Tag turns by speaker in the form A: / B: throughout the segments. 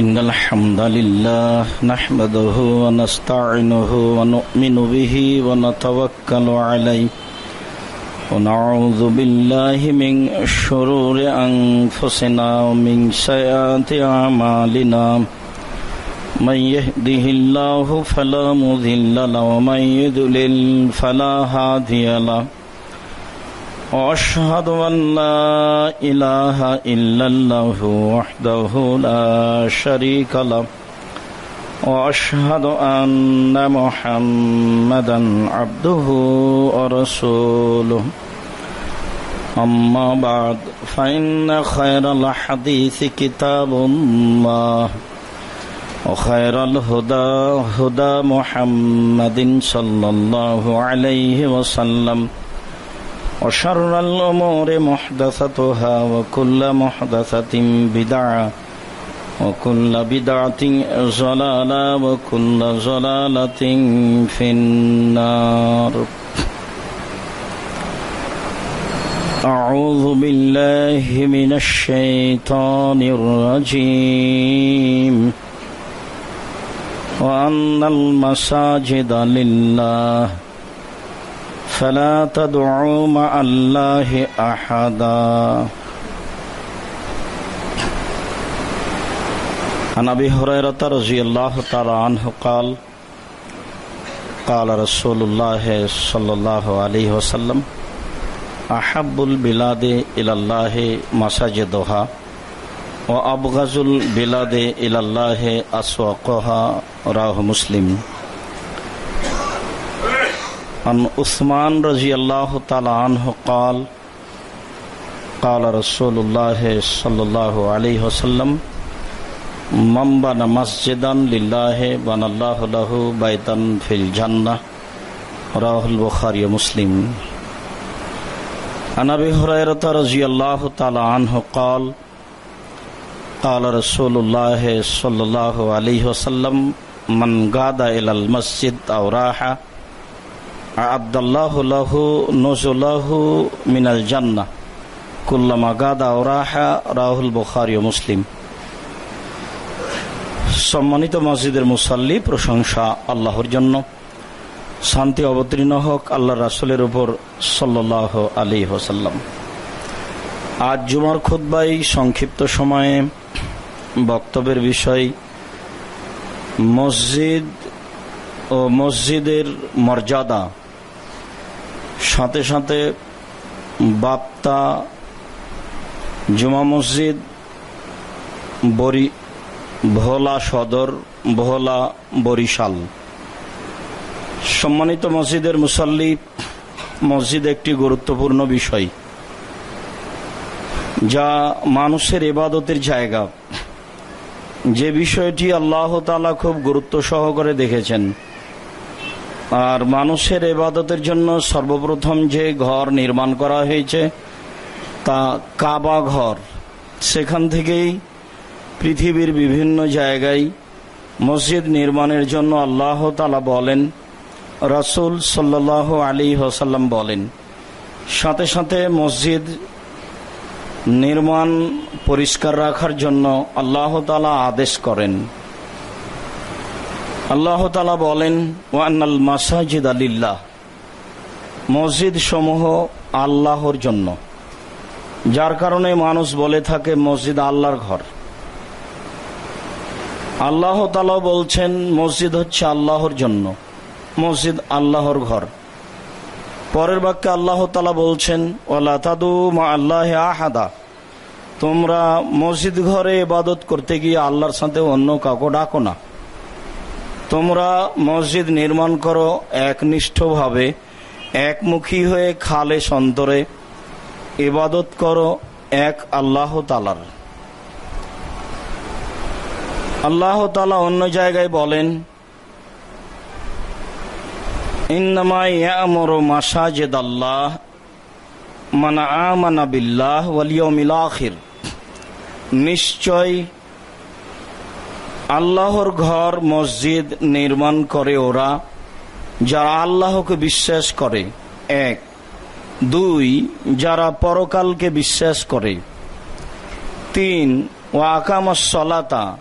A: إن الحمد لله نحمده ونستعينه ونؤمن به ونتوكل عليه ونعوذ بالله من شرور أنفسنا ومن سيئات أعمالنا. من يهده الله فلا مذل له ومن يذلل فلا هادي له. واشهد ان لا اله الا الله وحده لا شريك له واشهد ان محمدا عبده ورسوله اما بعد فان خير الحديث كتاب الله وخير الهدى هدى محمد صلى الله عليه وسلم وشر الأمور محدثتها وكل محدثة بدعة وكل بدعة زلالة وكل زلالة في النار. أعوذ بالله من الشيطان الرجيم. وأن المساجد لله فلا تدعوا مع الله أحدا. عن أبي هريرة رضي الله تعالى عنه قال قال رسول الله صلى الله عليه وسلم، أحب البلاد إلى الله مساجدها، وأبغض البلاد إلى الله أسواقها رواه مسلم. عن عثمان رضی اللہ تعالی عنہ قال قال رسول اللہ صلی اللہ علیہ وسلم، من بن مسجدا للہ بن اللہ له بیتا فی الجنہ راہ البخاری مسلم۔ عن ابی حریرہ رضی اللہ تعالی عنہ قال قال رسول اللہ صلی اللہ علیہ وسلم، من غاد الى المسجد او راحہ আবদাল্লাহ লাহু নজুল্লাহু মিনাল জান্না। কুল্লামা গাদা ওরাহা রাহুল বুখারি মুসলিম। সম্মানিত মসজিদের মুসাল্লি, প্রশংসা আল্লাহর জন্য। শান্তি অবতীর্ণ হোক আল্লাহ রাসুলের উপর সাল্লাহ আলী হোসাল্লাম আজ জুমার খুদ্বাই সংক্ষিপ্ত সময়ে বক্তব্যের বিষয়, মসজিদ ও মসজিদের মর্যাদা। সাথে সাথে বাপ্তা, জুমা মসজিদ, বরি, ভোলা সদর, ভোলা বরিশাল। সম্মানিত মসজিদের মুসল্লি, মসজিদ একটি গুরুত্বপূর্ণ বিষয়, যা মানুষের এবাদতের জায়গা। যে বিষয়টি আল্লাহ তালা খুব গুরুত্ব সহকারে দেখেছেন। আর মানুষের এবাদতের জন্য সর্বপ্রথম যে ঘর নির্মাণ করা হয়েছে, তা কাবা ঘর। সেখান থেকেই পৃথিবীর বিভিন্ন জায়গায় মসজিদ নির্মাণের জন্য আল্লাহ তালা বলেন, রসুল সাল্লাহ আলী হোসাল্লাম বলেন, সাথে সাথে মসজিদ নির্মাণ পরিষ্কার রাখার জন্য আল্লাহ তালা আদেশ করেন। আল্লাহ তালা বলেন, ওয়ান্নাল মাসাজিদ আলিল্লাহ মসজিদ সমূহ আল্লাহর জন্য। যার কারণে মানুষ বলে থাকে, মসজিদ আল্লাহর ঘর। আল্লাহ তালা বলছেন, মসজিদ হচ্ছে আল্লাহর জন্য। মসজিদ আল্লাহর ঘর। পরের বাক্যে আল্লাহ তালা বলছেন ওলা তাদু মা আল্লাহ আহাদা। তোমরা মসজিদ ঘরে ইবাদত করতে গিয়ে আল্লাহর সাথে অন্য কাউকে ডাকো না। তোমরা মসজিদ নির্মাণ করো একনিষ্ঠভাবে, একমুখী হয়ে খালে সন্তরে। ইবাদত করো এক আল্লাহ তালার আল্লাহ তালা অন্য জায়গায় বলেন নিশ্চয় আল্লাহর ঘর, মসজিদ নির্মাণ করে ওরা, যারা আল্লাহকে বিশ্বাস করে। এক। দুই, যারা পরকালকে বিশ্বাস করে। তিন ও সলাতা,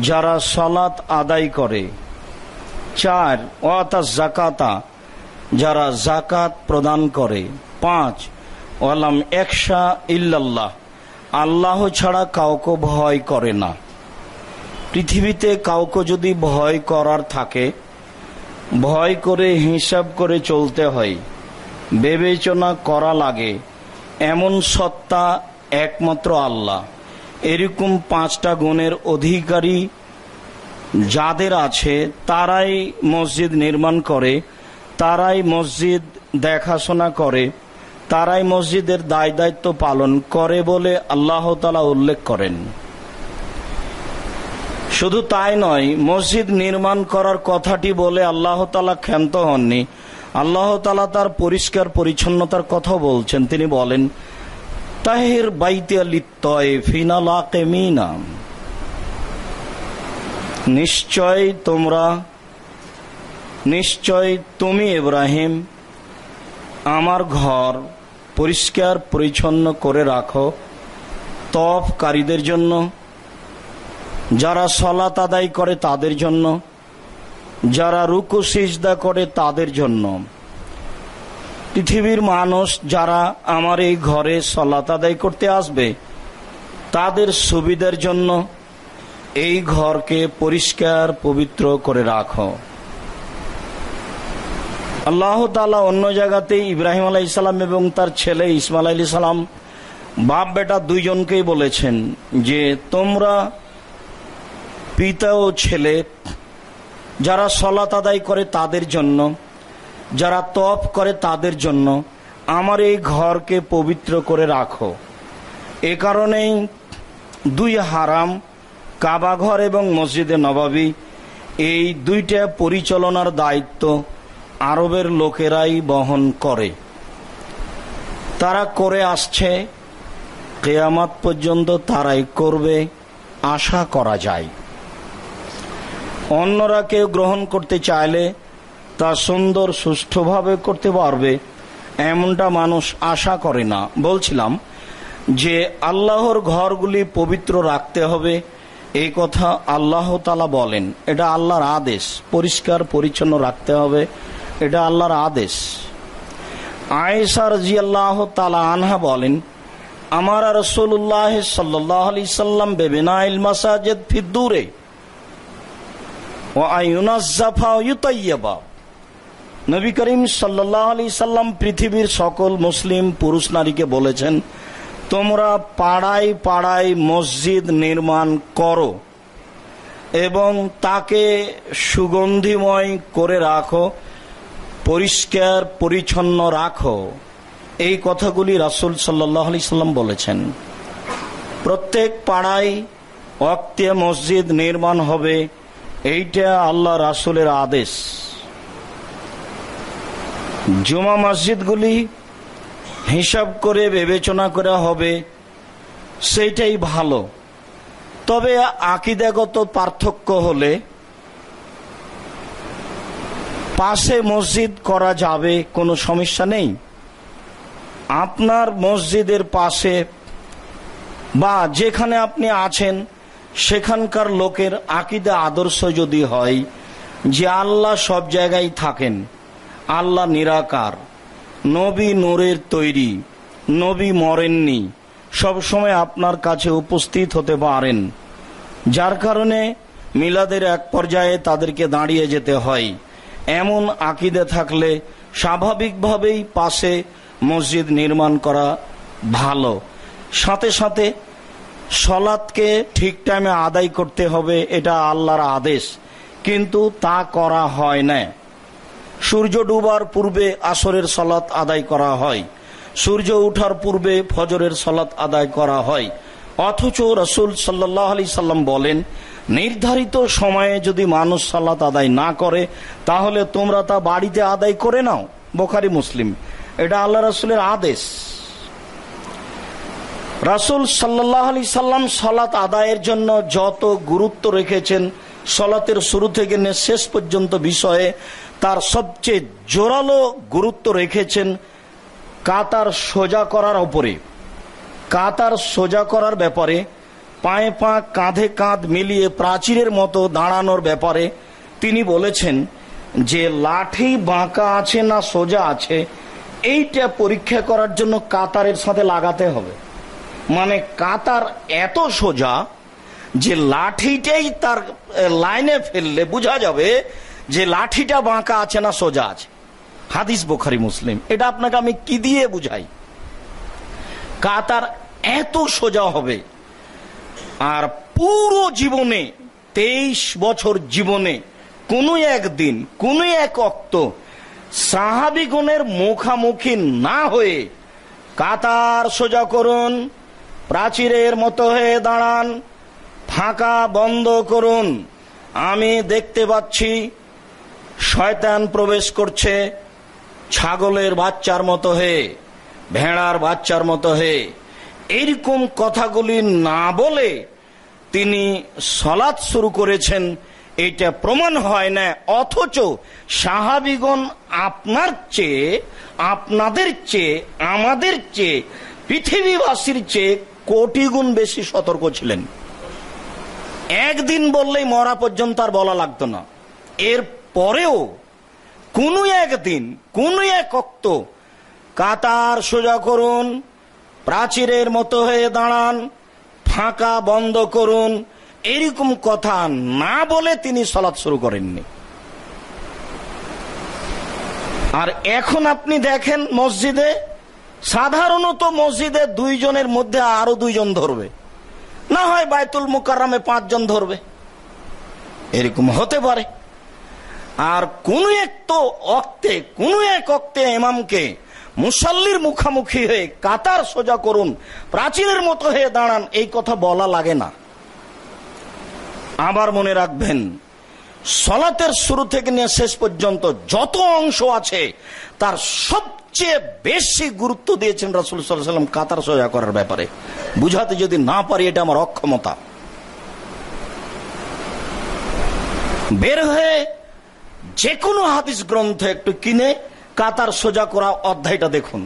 A: যারা সলাত আদায় করে। চার ওয়াতা জাকাতা যারা জাকাত প্রদান করে। পাঁচ ওয়ালাম একশা ইল্লাল্লাহ, আল্লাহ ছাড়া কাউকে ভয় করে না। পৃথিবীতে কাউকে যদি ভয় করার থাকে, ভয় করে হিসাব করে চলতে হয়, বিবেচনা করা লাগে, এমন সত্তা একমাত্র আল্লাহ। এরকম পাঁচটা গুণের অধিকারী যাদের আছে, তারাই মসজিদ নির্মাণ করে, তারাই মসজিদ দেখাশোনা করে, তারাই মসজিদের দায় দায়িত্ব পালন করে বলে আল্লাহ তালা উল্লেখ করেন। শুধু তাই নয়, মসজিদ নির্মাণ করার কথাটি বলে আল্লাহ তালা ক্ষান্ত হননি। আল্লাহ তালা তার পরিষ্কার পরিচ্ছন্নতার কথা বলছেন। তিনি বলেন, তাহের বাইতে লিত্তয় নিশ্চয় তোমরা, নিশ্চয় তুমি ইব্রাহিম, আমার ঘর পরিষ্কার পরিচ্ছন্ন করে রাখো তফকারীদের জন্য। যারা সলাত আদায় করে তাদের জন্য, যারা রুকু সিজদা করে তাদের জন্য। পৃথিবীর মানুষ যারা আমার এই ঘরে সলাত আদায় করতে আসবে, তাদের সুবিধার জন্য এই ঘরকে পরিষ্কার, পবিত্র করে রাখো। আল্লাহ তালা অন্য জায়গাতে ইব্রাহিম আলাই ইসলাম এবং তার ছেলে ইসমাল আলী সালাম বাপ বেটা দুইজনকেই বলেছেন যে তোমরা পিতা ও ছেলে যারা সলাত আদায় করে তাদের জন্য, যারা তপ করে তাদের জন্য, আমার এই ঘরকে পবিত্র করে রাখো। এ কারণেই দুই হারাম কাবাঘর এবং মসজিদে নবাবী, এই দুইটা পরিচালনার দায়িত্ব আরবের লোকেরাই বহন করে। তারা করে আসছে, কেয়ামাত পর্যন্ত তারাই করবে, আশা করা যায়। অন্যরা কেউ গ্রহণ করতে চাইলে তা সুন্দর, সুষ্ঠুভাবে করতে পারবে, এমনটা মানুষ আশা করে না। বলছিলাম যে আল্লাহর ঘরগুলি পবিত্র রাখতে হবে, এই কথা আল্লাহ তালা বলেন। এটা আল্লাহর আদেশ, পরিষ্কার, পরিচ্ছন্ন রাখতে হবে, এটা আল্লাহর আদেশ। আয়েসার জি আল্লাহ তালা আনহা বলেন, আমার রসুল্লাহ সাল্লাহ আলি সাল্লাম বেবিনাইল মাসাজেদ ফিদ্দুরে ইউতাইয়াবা নবী করিম সাল্লাহ আলি সাল্লাম পৃথিবীর সকল মুসলিম পুরুষ নারীকে বলেছেন, তোমরা পাড়ায় পাড়ায় মসজিদ নির্মাণ করো এবং তাকে সুগন্ধিময় করে রাখো, পরিষ্কার, পরিচ্ছন্ন রাখো। এই কথাগুলি রাসুল সাল্লাহ আলি সাল্লাম বলেছেন। প্রত্যেক পাড়ায় অক্তে মসজিদ নির্মাণ হবে এইটা আল্লাহ রাসুলের আদেশ। জুমা মসজিদগুলি হিসাব করে বিবেচনা করা হবে, সেইটাই ভালো। তবে আকিদাগত পার্থক্য হলে পাশে মসজিদ করা যাবে, কোনো সমস্যা নেই। আপনার মসজিদের পাশে বা যেখানে আপনি আছেন সেখানকার লোকের আকিদা আদর্শ যদি হয় যে আল্লাহ সব জায়গায় থাকেন, আল্লাহ নিরাকার, নবী নূরের তৈরি, নবী মরেননি সবসময় আপনার কাছে উপস্থিত হতে পারেন। যার কারণে মিলাদের এক পর্যায়ে তাদেরকে দাঁড়িয়ে যেতে হয়। এমন আকিদে থাকলে স্বাভাবিকভাবেই পাশে মসজিদ নির্মাণ করা ভালো। সাথে সাথে সলাৎকে ঠিক টাইমে আদায় করতে হবে, এটা আল্লাহর আদেশ। কিন্তু তা করা হয় না। সূর্য ডুবার পূর্বে আসরের সলাৎ আদায় করা হয়। সূর্য উঠার পূর্বে ফজরের সলাৎ আদায় করা হয়। অথচ রসুল সাল্লাহ আলি সাল্লাম বলেন, নির্ধারিত সময়ে যদি মানুষ সালাত আদায় না করে, তাহলে তোমরা তা বাড়িতে আদায় করে নাও। বোখারি, মুসলিম। এটা আল্লাহ রসুলের আদেশ। রাসুল সাল্লাহ আলি সাল্লাম সলাত আদায়ের জন্য যত গুরুত্ব রেখেছেন, সলাতের শুরু থেকে শেষ পর্যন্ত বিষয়ে তার সবচেয়ে জোরালো গুরুত্ব রেখেছেন কাতার সোজা করার ওপরে। কাতার সোজা করার ব্যাপারে, পায়ে পা কাঁধে কাঁধ মিলিয়ে প্রাচীরের মতো দাঁড়ানোর ব্যাপারে তিনি বলেছেন যে লাঠি বাঁকা আছে না সোজা আছে, এইটা পরীক্ষা করার জন্য কাতারের সাথে লাগাতে হবে। মানে কাতার এত সোজা যে লাঠিটাই তার লাইনে ফেললে বোঝা যাবে যে লাঠিটা বাঁকা আছে না সোজা আছে। হাদিস বোখারি, মুসলিম। এটা আপনাকে আমি কি দিয়ে বুঝাই? কাতার এত সোজা হবে আর পুরো জীবনে, তেইশ বছর জীবনে, কোনো একদিন, কোনো এক অক্ত সাহাবিগণের মুখামুখি না হয়ে কাতার সোজা করুন। প্রাচীরের মতো হয়ে দাঁড়ান। ফাঁকা বন্ধ করুন। আমি দেখতে পাচ্ছি শয়তান প্রবেশ করছে ছাগলের বাচ্চার মতো হয়ে, ভেড়ার বাচ্চার মতো হয়ে। এইরকম কথাগুলি না বলে তিনি সলাৎ শুরু করেছেন। এটা প্রমাণ হয় না, অথচ সাহাবিগণ আপনার চেয়ে, আপনাদের চেয়ে, আমাদের চেয়ে, পৃথিবীবাসীর চেয়ে কোটি গুণ বেশি সতর্ক ছিলেন। একদিন বললেই মরা পর্যন্ত আর বলা লাগতো না। এর পরেও কোনো একদিন, কোনো এক অক্ত কাতার সোজা করুন, প্রাচীরের মতো হয়ে দাঁড়ান, ফাঁকা বন্ধ করুন, এরকম কথা না বলে তিনি সলাৎ শুরু করেননি। আর এখন আপনি দেখেন মসজিদে সাধারণত মসজিদে দুইজনের মধ্যে আরও দুইজন ধরবে। না হয় বায়তুল মুকাররামে পাঁচজন ধরবে। এরকম হতে পারে। আর কোন এক তো অক্তে, কোন এক অক্তে এমামকে মুসাল্লির মুখামুখি হয়ে কাতার সোজা করুন, প্রাচীনের মতো হয়ে দাঁড়ান, এই কথা বলা লাগে না। আবার মনে রাখবেন, সলাতের শুরু থেকে নিয়ে শেষ পর্যন্ত যত অংশ আছে, তার সবচেয়ে বেশি গুরুত্ব দিয়েছেন রাসুল সাল্লাম কাতার সোজা করার ব্যাপারে। বুঝাতে যদি না পারি, এটা আমার অক্ষমতা। বের হয়ে যে কোনো হাদিস গ্রন্থ একটু কিনে কাতার সোজা করা অধ্যায়টা দেখুন।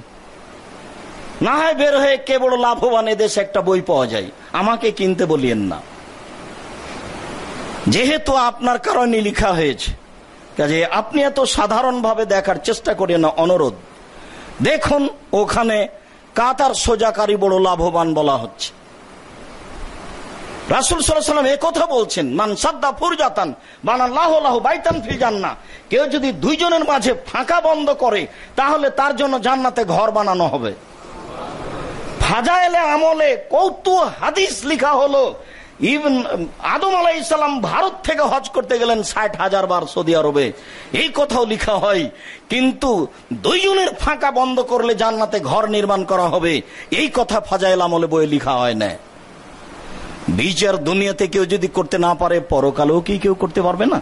A: না হয় বের হয়ে কেবল লাভবান এদেশে একটা বই পাওয়া যায়। আমাকে কিনতে বলিয়েন না। যেহেতু আপনার কারণে লেখা হয়েছে, কাজে আপনি এত সাধারণভাবে দেখার চেষ্টা করেন না, অনুরোধ। দেখুন, ওখানে কাতার সোজাকারী বড় লাভবান বলা হচ্ছে। রাসুল সাল্লাম কথা বলছেন, মান সাদ্দা ফুরজাতান, বানাল্লাহ বাইতান ফি জান্না কেউ যদি দুইজনের মাঝে ফাঁকা বন্ধ করে, তাহলে তার জন্য জান্নাতে ঘর বানানো হবে। ফাজাইলে আমলে কৌতু হাদিস লিখা হলো ইভেন আদম আলাই ইসলাম ভারত থেকে হজ করতে গেলেন ষাট হাজার বার সৌদি আরবে। এই কথাও লিখা হয়। কিন্তু দুইজনের ফাঁকা বন্ধ করলে জান্নাতে ঘর নির্মাণ করা হবে। এই কথা ফাজাইল আমলে বইয়ে লিখা হয় না। বিচার দুনিয়াতে কেউ যদি করতে না পারে, পরকালেও কি কেউ করতে পারবে না?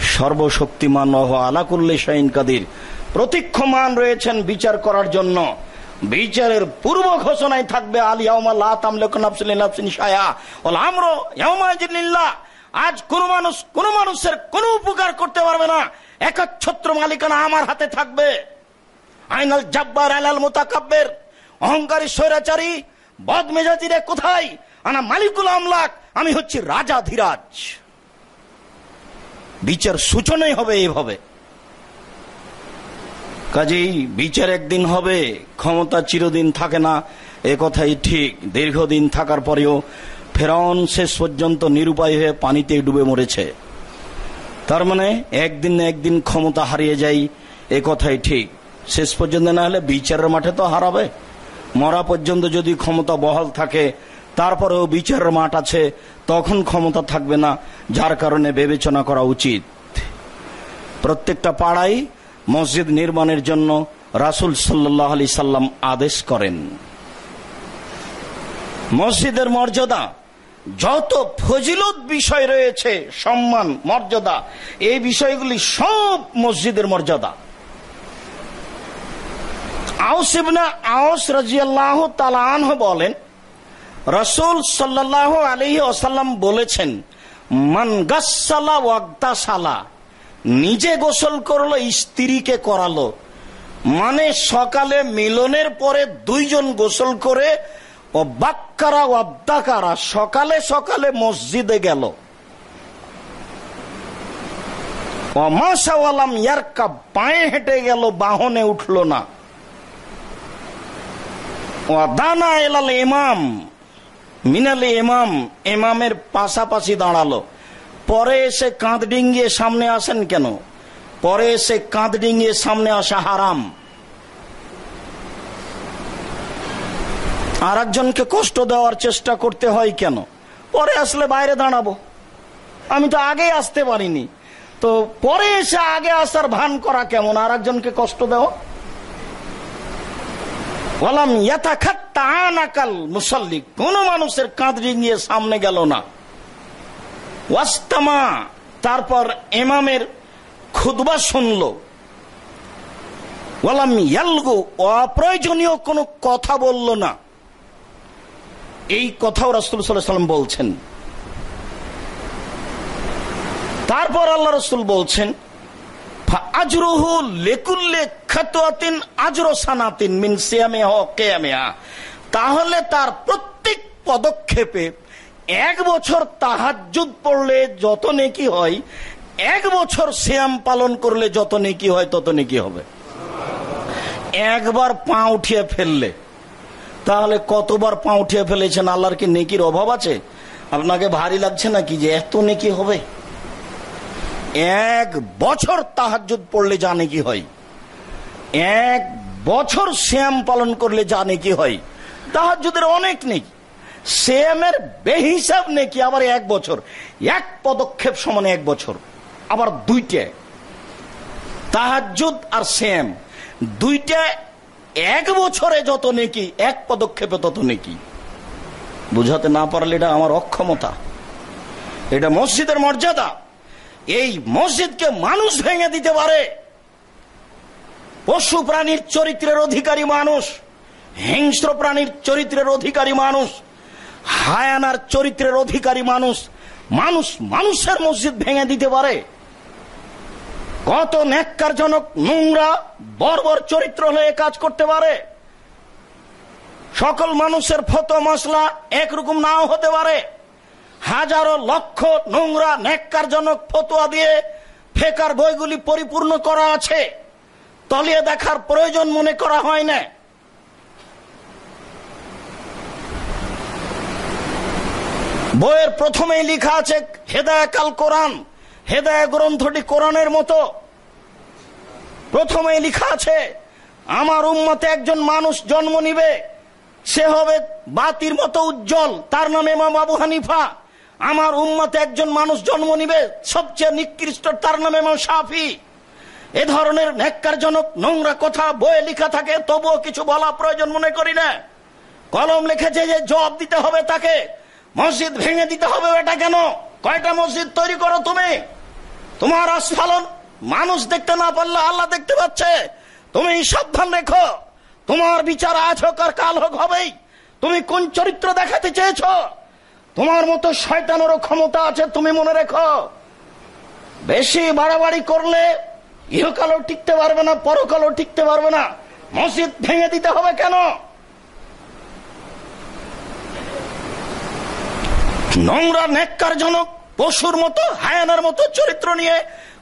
A: সর্বশক্তিমান আলাকুল্লে শাহিন কাদির। প্রতীক্ষমান রয়েছেন বিচার করার জন্য। বিচারের পূর্ব ঘোষণায় থাকবে আজ কোন মানুষ, কোন মানুষের কোন উপকার করতে পারবে না। একচ্ছত্র মালিকানা আমার হাতে থাকবে। আইনাল জাব্বার আলাল মুতাকাব্বির। অহংকারী স্বৈরাচারী, বদমেজাজিরে কোথায়? আনা মালিকুল আমলাক, আমি হচ্ছি রাজা ধীরাজ। বিচার সূচনাই হবে এইভাবে। কাজেই বিচার একদিন হবে, ক্ষমতা চিরদিন থাকে না, এ কথাই ঠিক। দীর্ঘদিন থাকার পরেও ফেরাউন শেষ পর্যন্ত নিরুপায় হয়ে পানিতে ডুবে মরেছে। তার মানে একদিন না একদিন ক্ষমতা হারিয়ে যায় এ কথাই ঠিক। শেষ পর্যন্ত না হলে বিচারের মাঠে তো হারাবে। মরা পর্যন্ত যদি ক্ষমতা বহাল থাকে, তারপরেও বিচারের মাঠ আছে, তখন ক্ষমতা থাকবে না, যার কারণে বিবেচনা করা উচিত। প্রত্যেকটা পাড়ায় মসজিদ নির্মাণের জন্য রাসুল সাল্লাহ আলি সাল্লাম আদেশ করেন। মসজিদের মর্যাদা, যত ফজিলত বিষয় রয়েছে, সম্মান, মর্যাদা, এই বিষয়গুলি সব মসজিদের মর্যাদা। আউস ইবনা আউস রাজিয়াল্লাহ তালাহ বলেন, রসুল সাল্লাহ আলহি আসাল্লাম বলেছেন, মান গাসালা নিজে গোসল করল, স্ত্রীকে করালো। মানে সকালে মিলনের পরে দুইজন গোসল করে, ও বাক্কারা ওয়াদ্দাকারা সকালে সকালে মসজিদে গেল। অমাশাওয়ালাম ইয়ারকা, পায়ে হেঁটে গেল, বাহনে উঠল না। ও দানা এলাল ইমাম, মিনালে ইমাম, ইমামের পাশাপাশি দাঁড়াল। পরে এসে কাঁধ ডিঙ্গিয়ে সামনে আসেন কেন? পরে এসে কাঁধ ডিঙ্গিয়ে সামনে আসা হারাম। আর একজনকে কষ্ট দেওয়ার চেষ্টা করতে হয় কেন? পরে আসলে বাইরে দাঁড়াবো। আমি তো আগে আসতে পারিনি। তো পরে এসে আগে আসার ভান করা কেমন? আর একজনকে কষ্ট দেওয়া? বললাম আনাকাল মুসল্লি। কোন মানুষের কাঁধ ডিঙিয়ে সামনে গেল না। ওয়াস্তামা। তারপর এমামের খুদবা শুনল। বললাম ইয়ালগু অপ্রয়োজনীয় কোনো কথা বলল না। এই কথাও রাসুল সাল্লাম বলছেন। তারপর আল্লাহ রসুল বলছেন তাহলে তার প্রত্যেক পদক্ষেপে এক বছর তাহাজ্জুদ পড়লে যত নেকি হয়, এক বছর শ্যাম পালন করলে যত নেকি হয়, তত নেকি হবে। একবার পা উঠিয়ে ফেললে, তাহলে কতবার পা উঠিয়ে ফেলেছেন? আল্লাহর কি নেকির অভাব আছে? আপনাকে ভারী লাগছে নাকি যে এত নেকি হবে? এক বছর তাহাজুদ পড়লে জানে কি হয়। এক বছর শ্যাম পালন করলে জানে কি হয়। তাহাজুদের অনেক নেই শ্যামের বেহিসাব নেকি আবার এক বছর? এক পদক্ষেপ সমানে এক বছর। আবার দুইটা। তাহাজুদ আর শ্যাম। দুইটা এক বছরে যত নেকি, এক পদক্ষেপে তত নেকি। বুঝাতে না পারলে এটা আমার অক্ষমতা। এটা মসজিদের মর্যাদা। এই মসজিদকে মানুষ ভেঙে দিতে পারে। পশু প্রাণীর চরিত্রের অধিকারী মানুষ, হিংস্র প্রাণীর চরিত্রের অধিকারী মানুষ হায়ানার চরিত্রের অধিকারী মানুষ মানুষ মানুষের মসজিদ ভেঙে দিতে পারে। কত ন্যাক্কারজনক নোংরা, বর্বর চরিত্র হয়ে কাজ করতে পারে। সকল মানুষের ফতো মশলা একরকম নাও হতে পারে। হাজারো লক্ষ নোংরা, ন্যাক্কারজনক ফতোয়া দিয়ে ফেকার বইগুলি পরিপূর্ণ করা আছে। তলিয়ে দেখার প্রয়োজন মনে করা হয় না। বইয়ের প্রথমেই লেখা আছে হেদায় কাল কোরআন। হেদায় গ্রন্থটি কোরআনের মতো। প্রথমেই লেখা আছে, আমার উম্মতে একজন মানুষ জন্ম নিবে, সে হবে বাতির মতো উজ্জ্বল, তার নামে এমাম আবু হানিফা। আমার উম্মতে একজন মানুষ জন্ম নিবে, সবচেয়ে নিকৃষ্ট, তার নামে এমাম সাফি এ ধরনের ন্যাক্কারজনক নোংরা কথা, বইয়ে লেখা থাকে, তবুও কিছু বলা প্রয়োজন মনে করি না। কলম লিখেছে যে জবাব দিতে হবে তাকে মসজিদ ভেঙে দিতে হবে এটা কেন? কয়টা মসজিদ তৈরি করো তুমি? তোমার আস্ফালন মানুষ দেখতে না পারলে আল্লাহ দেখতে পাচ্ছে। তুমি সাবধান রেখো। তোমার বিচার আজ হোক আর কাল হোক হবেই। তুমি কোন চরিত্র দেখাতে চেয়েছ? তোমার মতো শয়তানেরও ক্ষমতা আছে, তুমি মনে রেখো। বেশি বাড়াবাড়ি করলে ইহকালও টিকতে পারবে না, পরকালও টিকতে পারবে না। মসজিদ ভেঙে দিতে হবে কেন? নোংরা জনক পশুর মতো, হায়ানার মতো চরিত্র নিয়ে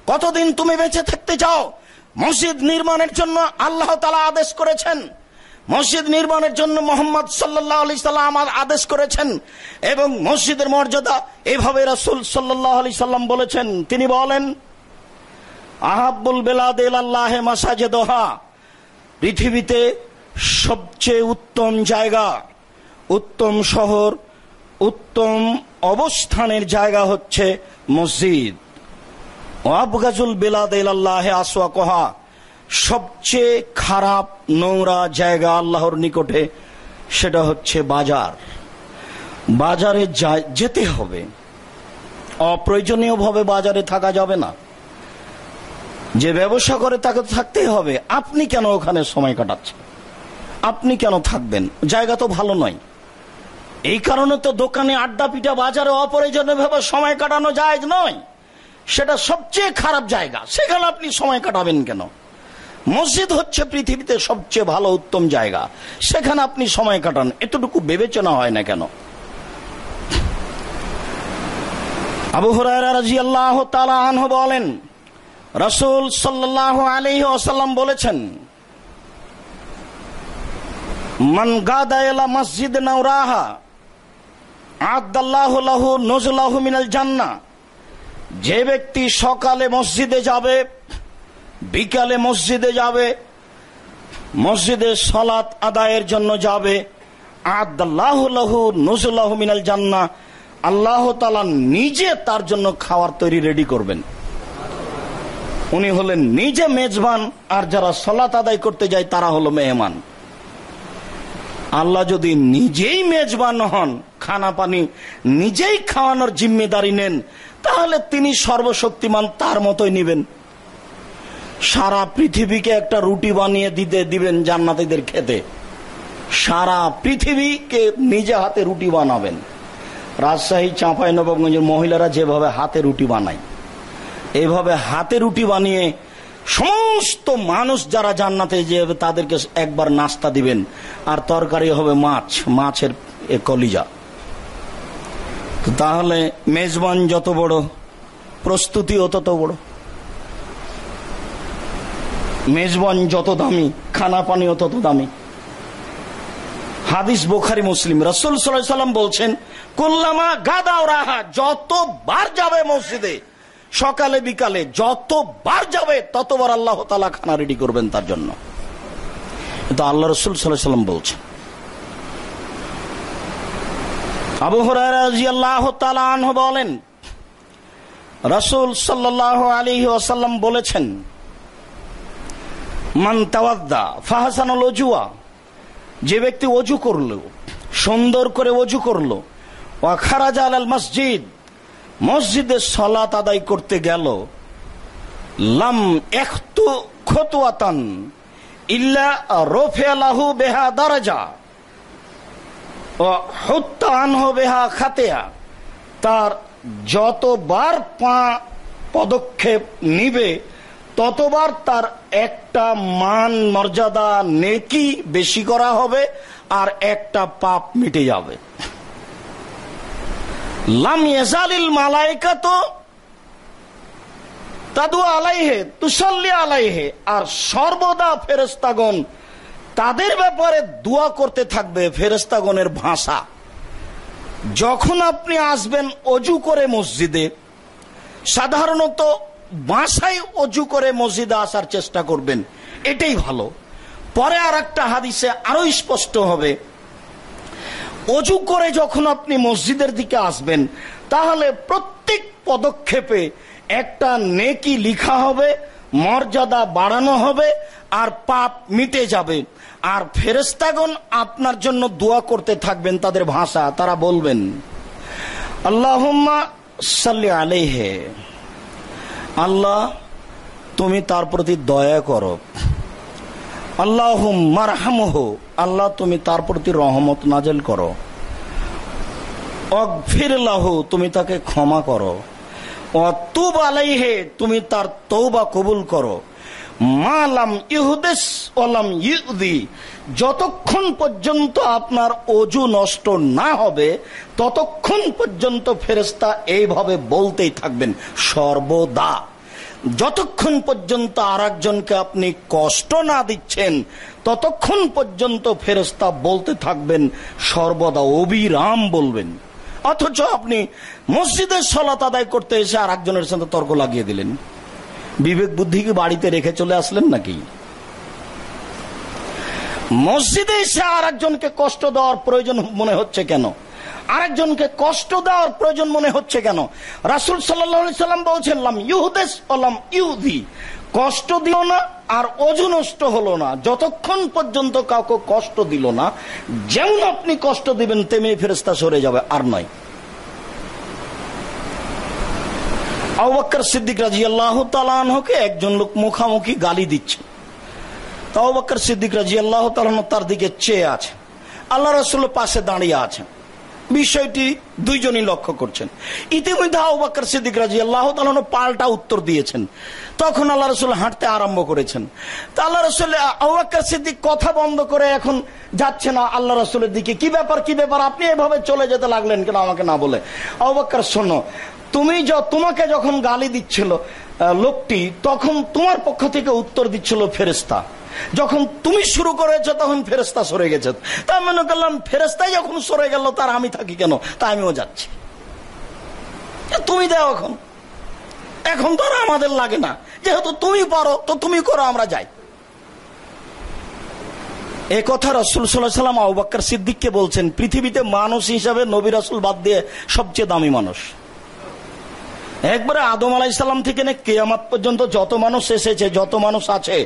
A: কতদিন তুমি বেঁচে থাকতে চাও? মসজিদ নির্মাণের জন্য আল্লাহ তালা আদেশ করেছেন। মসজিদ নির্মাণের জন্য মোহাম্মদ সাল্লাহ আলি সাল্লাম আদেশ করেছেন এবং মসজিদের মর্যাদা এভাবে রাসুল সাল্লাহ আলি সাল্লাম বলেছেন। তিনি বলেন আহাবুল বেলাদ আল্লাহ মাসাজে দোহা পৃথিবীতে সবচেয়ে উত্তম জায়গা, উত্তম শহর উত্তম অবস্থানের জায়গা হচ্ছে মসজিদ। আবগাজুল বেলাদ আল্লাহ আসোয়া কহা সবচেয়ে খারাপ নোংরা জায়গা আল্লাহর নিকটে, সেটা হচ্ছে বাজার। বাজারে যেতে হবে। অপ্রয়োজনীয়ভাবে বাজারে থাকা যাবে না। যে ব্যবসা করে তাকে থাকতেই হবে। আপনি কেন ওখানে সময় কাটাচ্ছেন? আপনি কেন থাকবেন? জায়গা তো ভালো নয়। এই কারণে তো দোকানে আড্ডা পিঠা বাজারে অপ্রয়োজনীয়ভাবে সময় কাটানো যায় নয়। সেটা সবচেয়ে খারাপ জায়গা। সেখানে আপনি সময় কাটাবেন কেন? মসজিদ হচ্ছে পৃথিবীতে সবচেয়ে ভালো উত্তম জায়গা। সেখানে আপনি সময় কাটান। এতটুকু বিবেচনা হয় না কেন? আবু হরাহ আনহ বলেন, রসুল সাল্লাহ আলহি আসাল্লাম বলেছেন, মান গাদা মসজিদ নৌরাহা জান্না। যে ব্যক্তি সকালে মসজিদে যাবে, বিকালে মসজিদে যাবে, মসজিদে সলাৎ আদায়ের জন্য যাবে, আদাল্লাহ নজুল্লাহ মিনাল জান্না, আল্লাহ তালা নিজে তার জন্য খাওয়ার তৈরি রেডি করবেন। উনি হলেন নিজে মেজবান, আর যারা সলাত আদায় করতে যায় তারা হলো মেহমান। আল্লাহ যদি নিজেই মেজবান হন খানা পানি নিজেই খাওয়ানোর জিম্মেদারি নেন, তাহলে তিনি সর্বশক্তিমান তার মতোই নিবেন। সারা পৃথিবীকে একটা রুটি বানিয়ে দিতে দিবেন জান্নাতিদের খেতে। সারা পৃথিবীকে নিজে হাতে রুটি বানাবেন। রাজশাহী, চাঁপাই, নবাবগঞ্জের মহিলারা যেভাবে হাতে রুটি বানায় এইভাবে হাতে রুটি বানিয়ে সমস্ত মানুষ যারা জান্নাতে যে তাদেরকে একবার নাস্তা দিবেন, আর তরকারি হবে মাছ, মাছের কলিজা। তাহলে মেজবান যত বড়, প্রস্তুতিও তত বড়। মেজবান যত দামি, খানা পানিও তত দামি। হাদিস বোখারি, মুসলিম। রসুল সাল্লাম বলছেন, কুল্লামা গাদা রাহা যতবার যাবে মসজিদে, সকালে, বিকালে, যতবার যাবে, ততবার আল্লাহ তালা খানা রেডি করবেন তার জন্য। কিন্তু আল্লাহ রসুল সাল্লাহ সাল্লাম বলছেন। আবু বলেন, রসুল সাল্লাহ আলী ওয়াসাল্লাম বলেছেন, মান অজুয়া যে ব্যক্তি অজু করল, সুন্দর করে অজু করল ওয়াখারাজ আল মসজিদ মসজিদে সলাত আদায় করতে গেল, লাম ইল্লা রোফে আলাহু বেহা দারাজা ও হত্যান বেহা খাতেয়া তার যতবার পা পদক্ষেপ নিবে, ততবার তার একটা মান মর্যাদা নেকি বেশি করা হবে আর একটা পাপ মিটে যাবে। মালাইকা তো আর সর্বদা ফেরেস্তাগণ তাদের ব্যাপারে দোয়া করতে থাকবে ফেরেস্তাগণের ভাষা। যখন আপনি আসবেন অজু করে মসজিদে, সাধারণত বাসায় অজু করে মসজিদে আসার চেষ্টা করবেন, এটাই ভালো। পরে আর একটা হাদিসে আরও স্পষ্ট হবে। অজু করে যখন আপনি মসজিদের দিকে আসবেন, তাহলে প্রত্যেক পদক্ষেপে একটা নেকি লিখা হবে, মর্যাদা বাড়ানো হবে, আর পাপ মিটে যাবে। আর ফেরেস্তাগণ আপনার জন্য দোয়া করতে থাকবেন তাদের ভাষা, তারা বলবেন আল্লাহ সাল্লি আলেহে আল্লাহ, তুমি তার প্রতি দয়া করো। আল্লাহ মারহামহ আল্লাহ, তুমি তার প্রতি রহমত নাজেল করো। অগফির লাহু, তুমি তাকে ক্ষমা করো। অতুব আলাইহে, তুমি তার তৌবা কবুল করো। মালাম ইহুদেস ওলাম ইউদি। যতক্ষণ পর্যন্ত আপনার অজু নষ্ট না হবে, ততক্ষণ পর্যন্ত ফেরেস্তা এইভাবে বলতেই থাকবেন, সর্বদা। যতক্ষণ পর্যন্ত আর একজনকে আপনি কষ্ট না দিচ্ছেন, ততক্ষণ পর্যন্ত ফেরস্তা বলতে থাকবেন, সর্বদা অবিরাম বলবেন। অথচ আপনি মসজিদের সলাত আদায় করতে এসে আর একজনের সাথে তর্ক লাগিয়ে দিলেন। বিবেক বুদ্ধি কি বাড়িতে রেখে চলে আসলেন নাকি? মসজিদে এসে আর একজনকে কষ্ট দেওয়ার প্রয়োজন মনে হচ্ছে কেন? আরেকজনকে কষ্ট দেওয়ার প্রয়োজন মনে হচ্ছে কেন? রাসুল সাল্লাম বলছেন ইহুদেস আলাম ইউদি কষ্ট দিল না আর অজু নষ্ট হলো না। যতক্ষণ পর্যন্ত কাউকে কষ্ট দিল না, যেমন আপনি কষ্ট দিবেন, তেমনি ফেরেস্তা সরে যাবে, আর নয়। আবাক্কর সিদ্দিক রাজি আল্লাহ একজন লোক মুখামুখি গালি দিচ্ছে। তাওবাক্কর সিদ্দিক রাজি আল্লাহ তালান তার দিকে চেয়ে আছে। আল্লাহ রসুল পাশে দাঁড়িয়ে আছে বিষয়টি দুইজনই লক্ষ্য করছেন। ইতিমধ্যে আবাক্কর সিদ্দিক রাজি আল্লাহ তালন পাল্টা উত্তর দিয়েছেন। তখন আল্লাহ রসুল হাঁটতে আরম্ভ করেছেন। তা আল্লাহ রসুল আবাক্কর সিদ্দিক কথা বন্ধ করে এখন যাচ্ছে না আল্লাহ রসুলের দিকে। কি ব্যাপার কি ব্যাপার? আপনি এভাবে চলে যেতে লাগলেন কেন আমাকে না বলে? আবাক্কর শোনো তুমি তোমাকে যখন গালি দিচ্ছিল লোকটি, তখন তোমার পক্ষ থেকে উত্তর দিচ্ছিল ফেরেস্তা যখন তুমি শুরু করেছ, তখন ফেরেস্তা সরে গেছে। তা মনে করলাম ফেরেস্তাই যখন সরে গেল, তার আমি থাকি কেন? তা আমিও যাচ্ছি। তুমি দাও এখন। এখন তো আমাদের লাগে না। যেহেতু তুমি পারো, তো তুমি করো, আমরা যাই। এ কথা রসুল সাল্লাহ সাল্লাম আবাক্কর সিদ্দিককে বলছেন, পৃথিবীতে মানুষ হিসাবে নবী রসুল বাদ দিয়ে সবচেয়ে দামি মানুষ। একবারে আদম আলাইসাল্লাম থেকে কেয়ামাত পর্যন্ত যত মানুষ এসেছে, যত মানুষ আছে,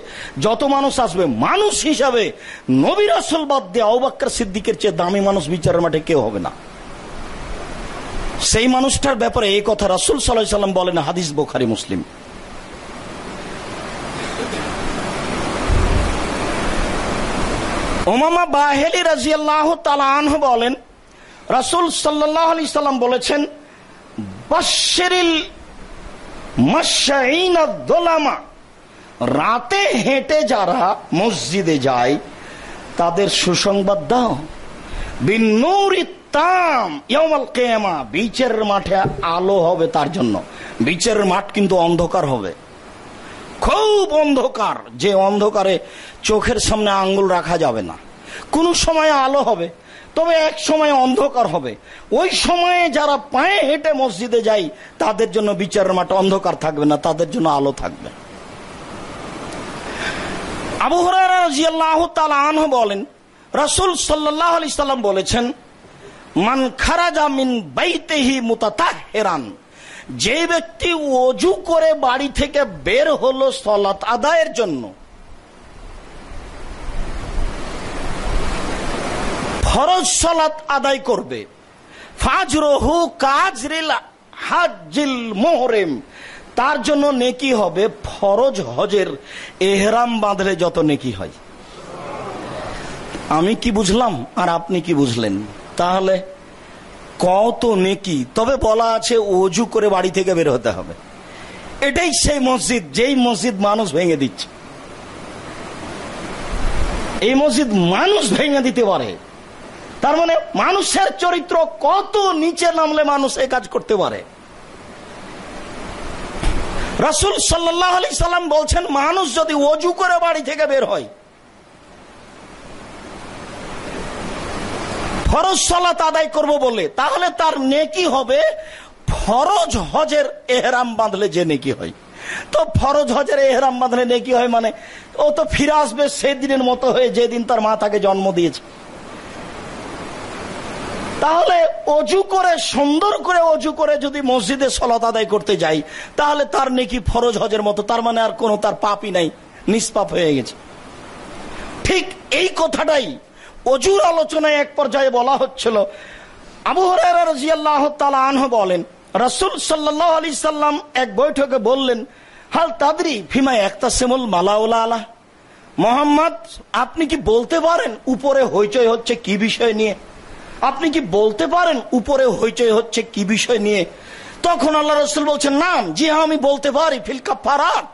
A: যত মানুষ আসবে, মানুষ হিসাবে নবীর আসল বাদ দিয়ে আবাক্কর সিদ্দিকের চেয়ে দামি মানুষ বিচারের মাঠে কেউ হবে না। সেই মানুষটার ব্যাপারে এই কথা রাসুল সাল্লাহ সাল্লাম বলেন, হাদিস বোখারি, মুসলিম। ওমামা বাহেলি রাজিয়াল্লাহ বলেন, রাসুল সাল্লাহ আলি সাল্লাম বলেছেন দোলামা। রাতে হেঁটে যারা মসজিদে যায়, তাদের সুসংবাদ দাও। কেমা বিচের মাঠে আলো হবে তার জন্য। বিচের মাঠ কিন্তু অন্ধকার হবে। খুব অন্ধকার। যে অন্ধকারে চোখের সামনে আঙ্গুল রাখা যাবে না। কোন সময় আলো হবে। তবে এক সময় অন্ধকার হবে। ওই সময়ে যারা পায়ে হেঁটে মসজিদে যাই তাদের জন্য বিচারের মাঠ অন্ধকার থাকবে না, তাদের জন্য আলো থাকবে। আবু হরাহ বলেন, রসুল সাল্লাহ আলি সাল্লাম বলেছেন, মান খারাজা মিন বাইতেহি হেরান যে ব্যক্তি অজু করে বাড়ি থেকে বের হলো সলাত আদায়ের জন্য ফরজ সলাত আদায় করবে। হাজিল মোহরেম। তার জন্য নেকি হবে ফরজ হজের। এহরাম বাঁধলে যত নেকি হয়। আমি কি বুঝলাম আর আপনি কি বুঝলেন? তাহলে কত নেকি? তবে বলা আছে অজু করে বাড়ি থেকে বের হতে হবে। এটাই সেই মসজিদ, যেই মসজিদ মানুষ ভেঙে দিচ্ছে। এই মসজিদ মানুষ ভেঙে দিতে পারে। তার মানে মানুষের চরিত্র কত নিচে নামলে মানুষ এ কাজ করতে পারে? রাসুল সাল্লাহ আলি সাল্লাম বলছেন, মানুষ যদি অজু করে বাড়ি থেকে বের হয়, ফরজ সালাত আদায় করব বলে, তাহলে তার নেকি হবে ফরজ হজের এহরাম বাঁধলে যে নেকি হয়। তো ফরজ হজের এহরাম বাঁধলে নেকি হয় মানে ও তো ফিরে আসবে সেদিনের মতো হয়ে যেদিন তার মা তাকে জন্ম দিয়েছে। তাহলে অজু করে, সুন্দর করে অজু করে যদি মসজিদে সলাত আদায় করতে যাই, তাহলে তার নেকি ফরজ হজের মতো, তার মানে আর কোনো তার পাপই নাই, নিষ্পাপ হয়ে গেছে। ঠিক এই কথাটাই অজুর আলোচনায় এক পর্যায়ে বলা হচ্ছিল। আবু আনহ বলেন, রসুল সাল্লাহ আলি সাল্লাম এক বৈঠকে বললেন, হাল তাদরি ফিমা একটা সেমল মালাউলা আলা মোহাম্মদ, আপনি কি বলতে পারেন উপরে হইচই হচ্ছে কি বিষয় নিয়ে? আপনি কি বলতে পারেন উপরে হইচই হচ্ছে কি বিষয় নিয়ে? তখন আল্লাহ রসুল বলছেন নাম জি হ্যাঁ আমি বলতে পারি ফিলকা ফারাত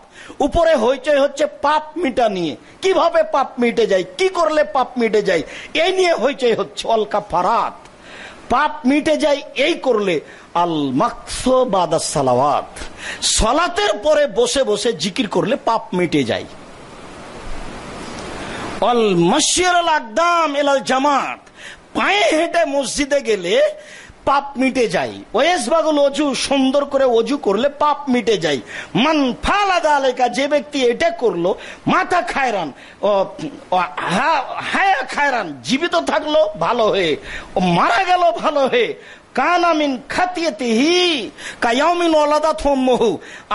A: উপরে হইচই হচ্ছে পাপ মিটা নিয়ে। কীভাবে পাপ মিটে যায়? কি করলে পাপ মিটে যায়? এই নিয়ে হইচই হচ্ছে অলকা ফারাত পাপ মিটে যায়, এই করলে আল মাকসো সালাওয়াত। সলাতের পরে বসে বসে জিকির করলে পাপ মিটে যায়। অল জামাত। পায়ে হেঁটে মসজিদে গেলে পাপ মিটে যায়। ওয়েসবাগুল অজু সুন্দর করে অজু করলে পাপ মিটে যায়। মান ফালাদা আলেকা যে ব্যক্তি এটা করল, মাথা খায়রান হায়া খায়রান, জীবিত থাকল ভালো হয়ে মারা গেল ভালো হয়ে। কানামিন খাতিয়েতিহি কায়ামিন ওলাদা থমহু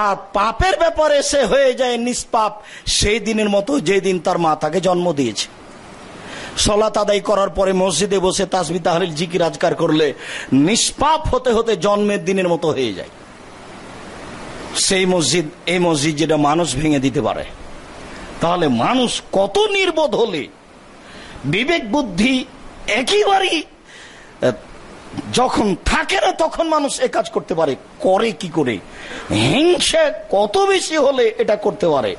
A: আর পাপের ব্যাপারে সে হয়ে যায় নিষ্পাপ। সেই দিনের মতো যেদিন তার মাতাকে জন্ম দিয়েছে। সলাত আদায় করার পরে মসজিদে বসে তাসবি তাহলিল জিকির আজকার করলে নিষ্পাপ হতে হতে জন্মের দিনের মতো হয়ে যায়। সেই মসজিদ, এই মসজিদ যেটা মানুষ ভেঙে দিতে পারে। তাহলে মানুষ কত নির্বোধ হলে, বিবেক বুদ্ধি একেবারেই যখন থাকে না তখন মানুষ এ কাজ করতে পারে। করে কি করে? হিংসা কত বেশি হলে এটা করতে পারে?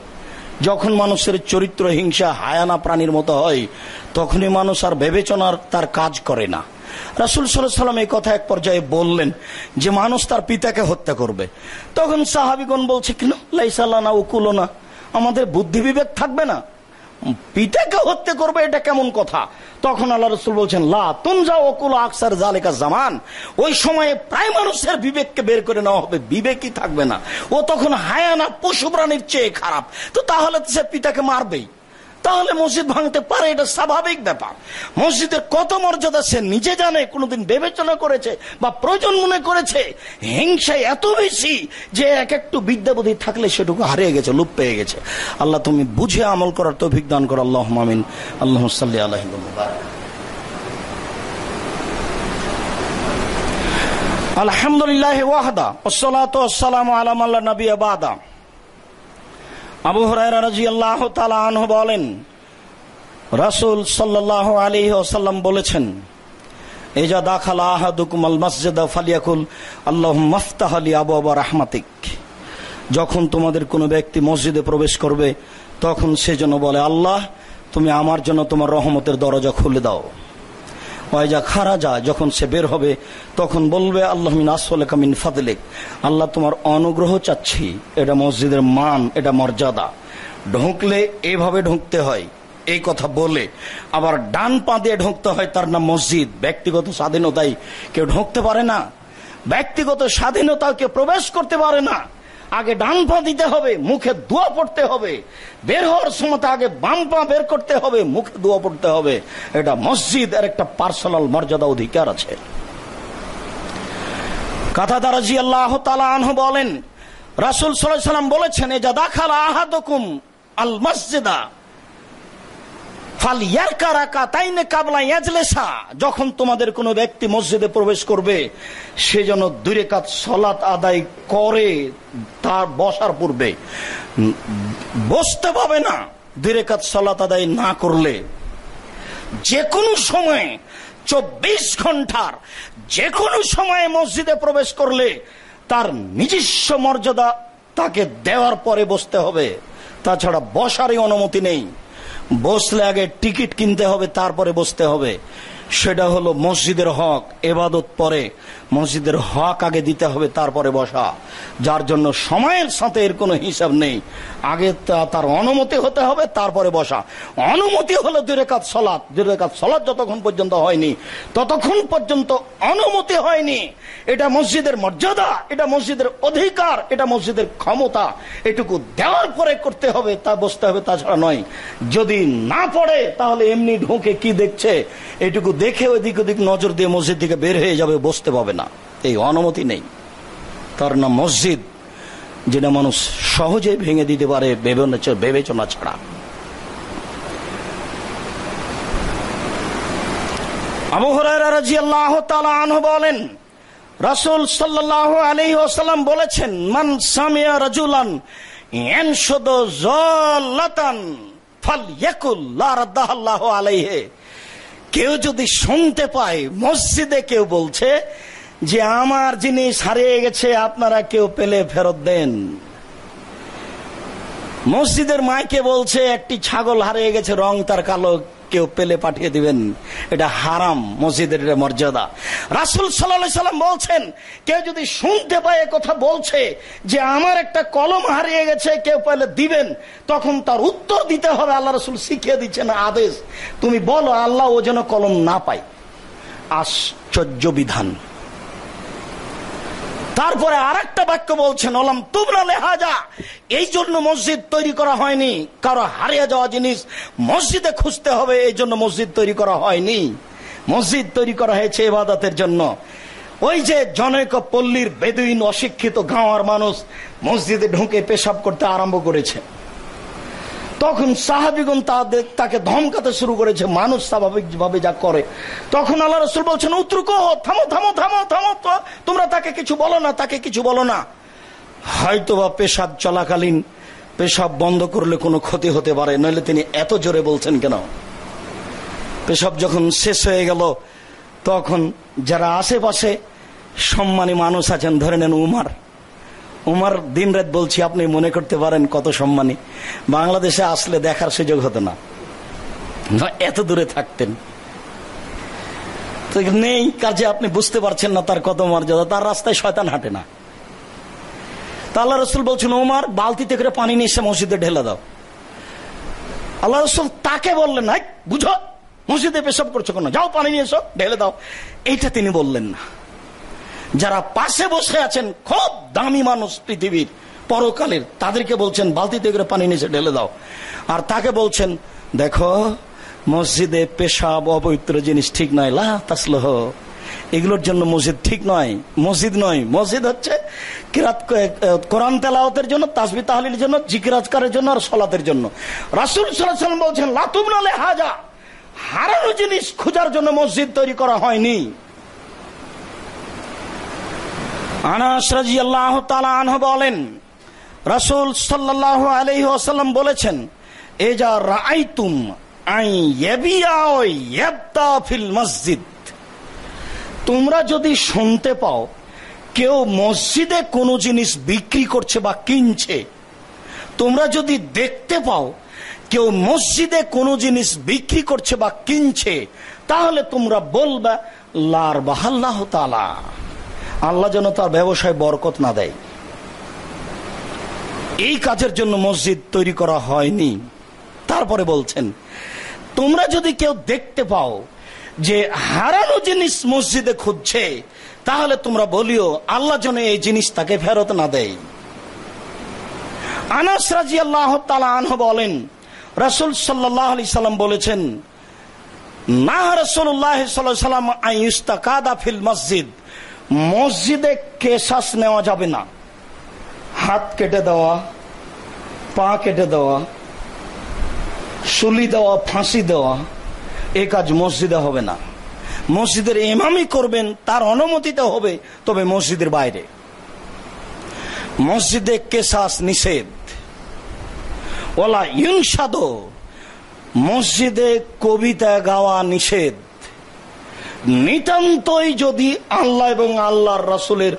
A: যখন মানুষের চরিত্র হিংসা, হায়ানা প্রাণীর মতো হয়, তখনই মানুষ আর বিবেচনার তার কাজ করে না। রাসুল সাল্লাম এই কথা এক পর্যায়ে বললেন যে, মানুষ তার পিতাকে হত্যা করবে। তখন সাহাবিগণ বলছে, কিনা? লাইসাল্লাহ না উকুলো না আমাদের বুদ্ধি বিবেক থাকবে না। পিতাকে হত্যা করবে, এটা কেমন কথা? তখন আল্লাহ রসুল বলছেন, লা তুমজা অকুল আকসার জালেকা জামান। ওই সময়ে প্রায় মানুষের বিবেককে বের করে নেওয়া হবে, বিবেকই থাকবে না। ও তখন হায়ানা পশু প্রাণীর চেয়ে খারাপ। তো তাহলে সে পিতাকে মারবেই। তাহলে মসজিদ ভাঙতে পারে, এটা স্বাভাবিক ব্যাপার। মসজিদের কত মর্যাদা সে নিজে জানে, কোনোদিন বিবেচনা করেছে বা প্রয়োজন মনে করেছে। হিংসা এত বেশি যে এক একটু বিদ্যাবুদ্ধি থাকলে সেটুকু হারিয়ে গেছে, লুপ পেয়ে গেছে। আল্লাহ তুমি বুঝে আমল করার তৌফিক দান করো আল্লাহ মামিন আল্লাহ সাল্লি আল্লাহ আলহামদুলিল্লাহ ওয়াহদা ওসলাত আলাম আল্লাহ নবী আবাদা আবু হরাইরা রাজি আল্লাহ আনহু বলেন, রাসুল সাল্লাহ আলী ওসাল্লাম বলেছেন এজা দাখালা আহাদুকুম আল মসজিদ ফালিয়াকুল আল্লাহ মফতাহ আলী আবু আবা রাহমাতিক। যখন তোমাদের কোনো ব্যক্তি মসজিদে প্রবেশ করবে, তখন সে যেন বলে, আল্লাহ, তুমি আমার জন্য তোমার রহমতের দরজা খুলে দাও। ওয়াইজা খারা যা যখন সে বের হবে, তখন বলবে, আল্লাহ মিন আসলে কামিন ফাদলেক। আল্লাহ তোমার অনুগ্রহ চাচ্ছি, এটা মসজিদের মান, এটা মর্যাদা। ঢুকলে এভাবে ঢুকতে হয়, এই কথা বলে। আবার ডান পা দিয়ে ঢুকতে হয়, তার নাম মসজিদ। ব্যক্তিগত স্বাধীনতায় কেউ ঢুকতে পারে না, ব্যক্তিগত স্বাধীনতা কেউ প্রবেশ করতে পারে না। আগে ডান পা দিতে হবে, মুখে দোয়া পড়তে হবে। বের হওয়ার সময় আগে বাম পা বের করতে হবে, মুখে দোয়া পড়তে হবে। এটা মসজিদ আর একটা পার্সোনাল মর্যাদা অধিকার আছে। কথা দারাজি আল্লাহ আনহ বলেন, রাসুল সাল্লাম বলেছেন এ যা দাখাল আহাদকুম আল মসজিদা যখন তোমাদের কোনো ব্যক্তি মসজিদে প্রবেশ করবে, সে যেন দূরে কাজ সলাৎ আদায় করে তার বসার পূর্বে। বসতে পাবে না দূরে কাজ সলাৎ আদায় না করলে। যে কোনো সময় চব্বিশ ঘণ্টার যে কোনো সময়ে মসজিদে প্রবেশ করলে তার নিজস্ব মর্যাদা তাকে দেওয়ার পরে বসতে হবে। তাছাড়া বসারই অনুমতি নেই। বসলে আগে টিকিট কিনতে হবে তারপরে বসতে হবে। সেটা হলো মসজিদের হক এবাদত পরে। মসজিদের হক আগে দিতে হবে, তারপরে বসা। যার জন্য সময়ের সাথে এর কোনো হিসাব নেই। আগে তার অনুমতি হতে হবে, তারপরে বসা। অনুমতি হলো দুরেকাত সলাৎ দুরেকাত সলাৎ যতক্ষণ পর্যন্ত হয়নি, ততক্ষণ পর্যন্ত অনুমতি হয়নি। এটা মসজিদের মর্যাদা, এটা মসজিদের অধিকার, এটা মসজিদের ক্ষমতা। এটুকু দেওয়ার পরে করতে হবে, তা বসতে হবে, তাছাড়া নয়। যদি না পড়ে, তাহলে এমনি ঢোকে কি দেখছে? এটুকু দেখে ওইদিক ওদিক নজর দিয়ে মসজিদ থেকে বের হয়ে যাবে, বসতে পাবে না। এই অনুমতি নেই। তার নাম মসজিদ, যেটা মানুষ সহজে ভেঙে দিতে পারে বিবেচনা ছাড়া। কেউ যদি শুনতে পায়, মসজিদে কেউ বলছে যে আমার জিনিস হারিয়ে গেছে, আপনারা কেউ পেলে ফেরত দেন। মসজিদের মাইকে বলছে, একটি ছাগল হারিয়ে গেছে, রং তার কালো, কেউ পেলে পাঠিয়ে দিবেন। এটা হারাম, মসজিদের মর্যাদা। রাসুল সাল্লা সাল্লাম বলছেন, কেউ যদি শুনতে পায় কথা বলছে, যে আমার একটা কলম হারিয়ে গেছে, কেউ পেলে দিবেন, তখন তার উত্তর দিতে হবে, আল্লাহ রসুল শিখিয়ে দিচ্ছেন আদেশ। তুমি বলো, আল্লাহ ও যেন কলম না পায়। আশ্চর্য বিধান। তারপরে আর একটা বাক্য বলছেন, ওলাম তুমরা লেহাজা। এই জন্য মসজিদ তৈরি করা হয়নি। কারও হারিয়ে যাওয়া জিনিস মসজিদে খুঁজতে হবে, এই জন্য মসজিদ তৈরি করা হয়নি। মসজিদ তৈরি করা হয়েছে এবাদতের জন্য। ওই যে জনৈক পল্লীর বেদুইন অশিক্ষিত গাঁওয়ার মানুষ মসজিদে ঢুকে পেশাব করতে আরম্ভ করেছে। তখন সাহাবিগুন তাদের, তাকে ধমকাতে শুরু করেছে। মানুষ স্বাভাবিক ভাবে যা করে। তখন আল্লাহ রসুল বলছেন উত্রুকো থামো থামো থামো থামো তোমরা তাকে কিছু বলো না, তাকে কিছু বলো না। হয়তো বা পেশাব চলাকালীন, পেশাব বন্ধ করলে কোনো ক্ষতি হতে পারে, নইলে তিনি এত জোরে বলছেন কেন? পেশাব যখন শেষ হয়ে গেল, তখন যারা আশেপাশে সম্মানী মানুষ আছেন, ধরে নেন উমার উমার দিন রাত বলছি, আপনি মনে করতে পারেন কত সম্মানী। বাংলাদেশে আসলে দেখার সুযোগ হতো না। এত দূরে থাকতেন। নেই কাজে আপনি বুঝতে পারছেন না তার কত মর্যাদা। তার রাস্তায় শয়তান হাঁটে না। তা আল্লাহ রসুল বলছেন ওমার বালতিতে করে পানি নিয়ে এসে মসজিদে ঢেলে দাও। আল্লাহ রসুল তাকে বললেন বুঝো, মসজিদে পেশাব করছ কেন? যাও, পানি নিয়ে এসো, ঢেলে দাও। এইটা তিনি বললেন না। যারা পাশে বসে আছেন, খুব দামি মানুষ পৃথিবীর। পরকালের, তাদেরকে বলছেন, বালতিতে করে পানি নিচে ঢেলে দাও। আর তাকে বলছেন, দেখো, মসজিদে পেশাব, অপবিত্র জিনিস ঠিক নয়, লা তাসলহ। এগুলোর জন্য মসজিদ ঠিক নয়, মসজিদ নয়। মসজিদ হচ্ছে কিরাত কোরআন তেলাওতের জন্য, তাসবি তাহলির জন্য জিকিরাজকারের জন্য আর সলাতের জন্য। রাসুল সাল্লাম বলছেন লাতুম নালে হাজা। হারানো জিনিস খোঁজার জন্য মসজিদ তৈরি করা হয়নি। আনাস রাজি আল্লাহ আনহ বলেন, রাসুল সাল্লাহ আলহি আসাল্লাম বলেছেন এ যা রাইতুম ফিল মসজিদ। তোমরা যদি শুনতে পাও, কেউ মসজিদে কোনো জিনিস বিক্রি করছে বা কিনছে, তোমরা যদি দেখতে পাও, কেউ মসজিদে কোনো জিনিস বিক্রি করছে বা কিনছে, তাহলে তোমরা বলবা, লার বাহাল্লাহ তালা আল্লাহ যেন তার ব্যবসায় বরকত না দেয়। এই কাজের জন্য মসজিদ তৈরি করা হয়নি। তারপরে বলছেন, তোমরা যদি কেউ দেখতে পাও যে হারানো জিনিস মসজিদে খুঁজছে, তাহলে তোমরা বলিও, আল্লাহ যেন এই জিনিস তাকে ফেরত না দেয়। আনাস রাজি আল্লাহ আনহ বলেন, রাসুল সাল্লাহ আলি সাল্লাম বলেছেন না রসুল্লাহ সাল্লাম আইস্তাকাদা ফিল মসজিদ। মসজিদে কেশাস নেওয়া যাবে না। হাত কেটে দেওয়া, পা কেটে দেওয়া, সুলি দেওয়া, ফাঁসি দেওয়া, এ কাজ মসজিদে হবে না। মসজিদের ইমামই করবেন, তার অনুমতিতে হবে, তবে মসজিদের বাইরে। মসজিদে কেশাস নিষেধ। ওলা ইনসাদ মসজিদে কবিতা গাওয়া নিষেধ। নিতান্তই যদি আল্লাহ এবং আল্লাহর রাসুলের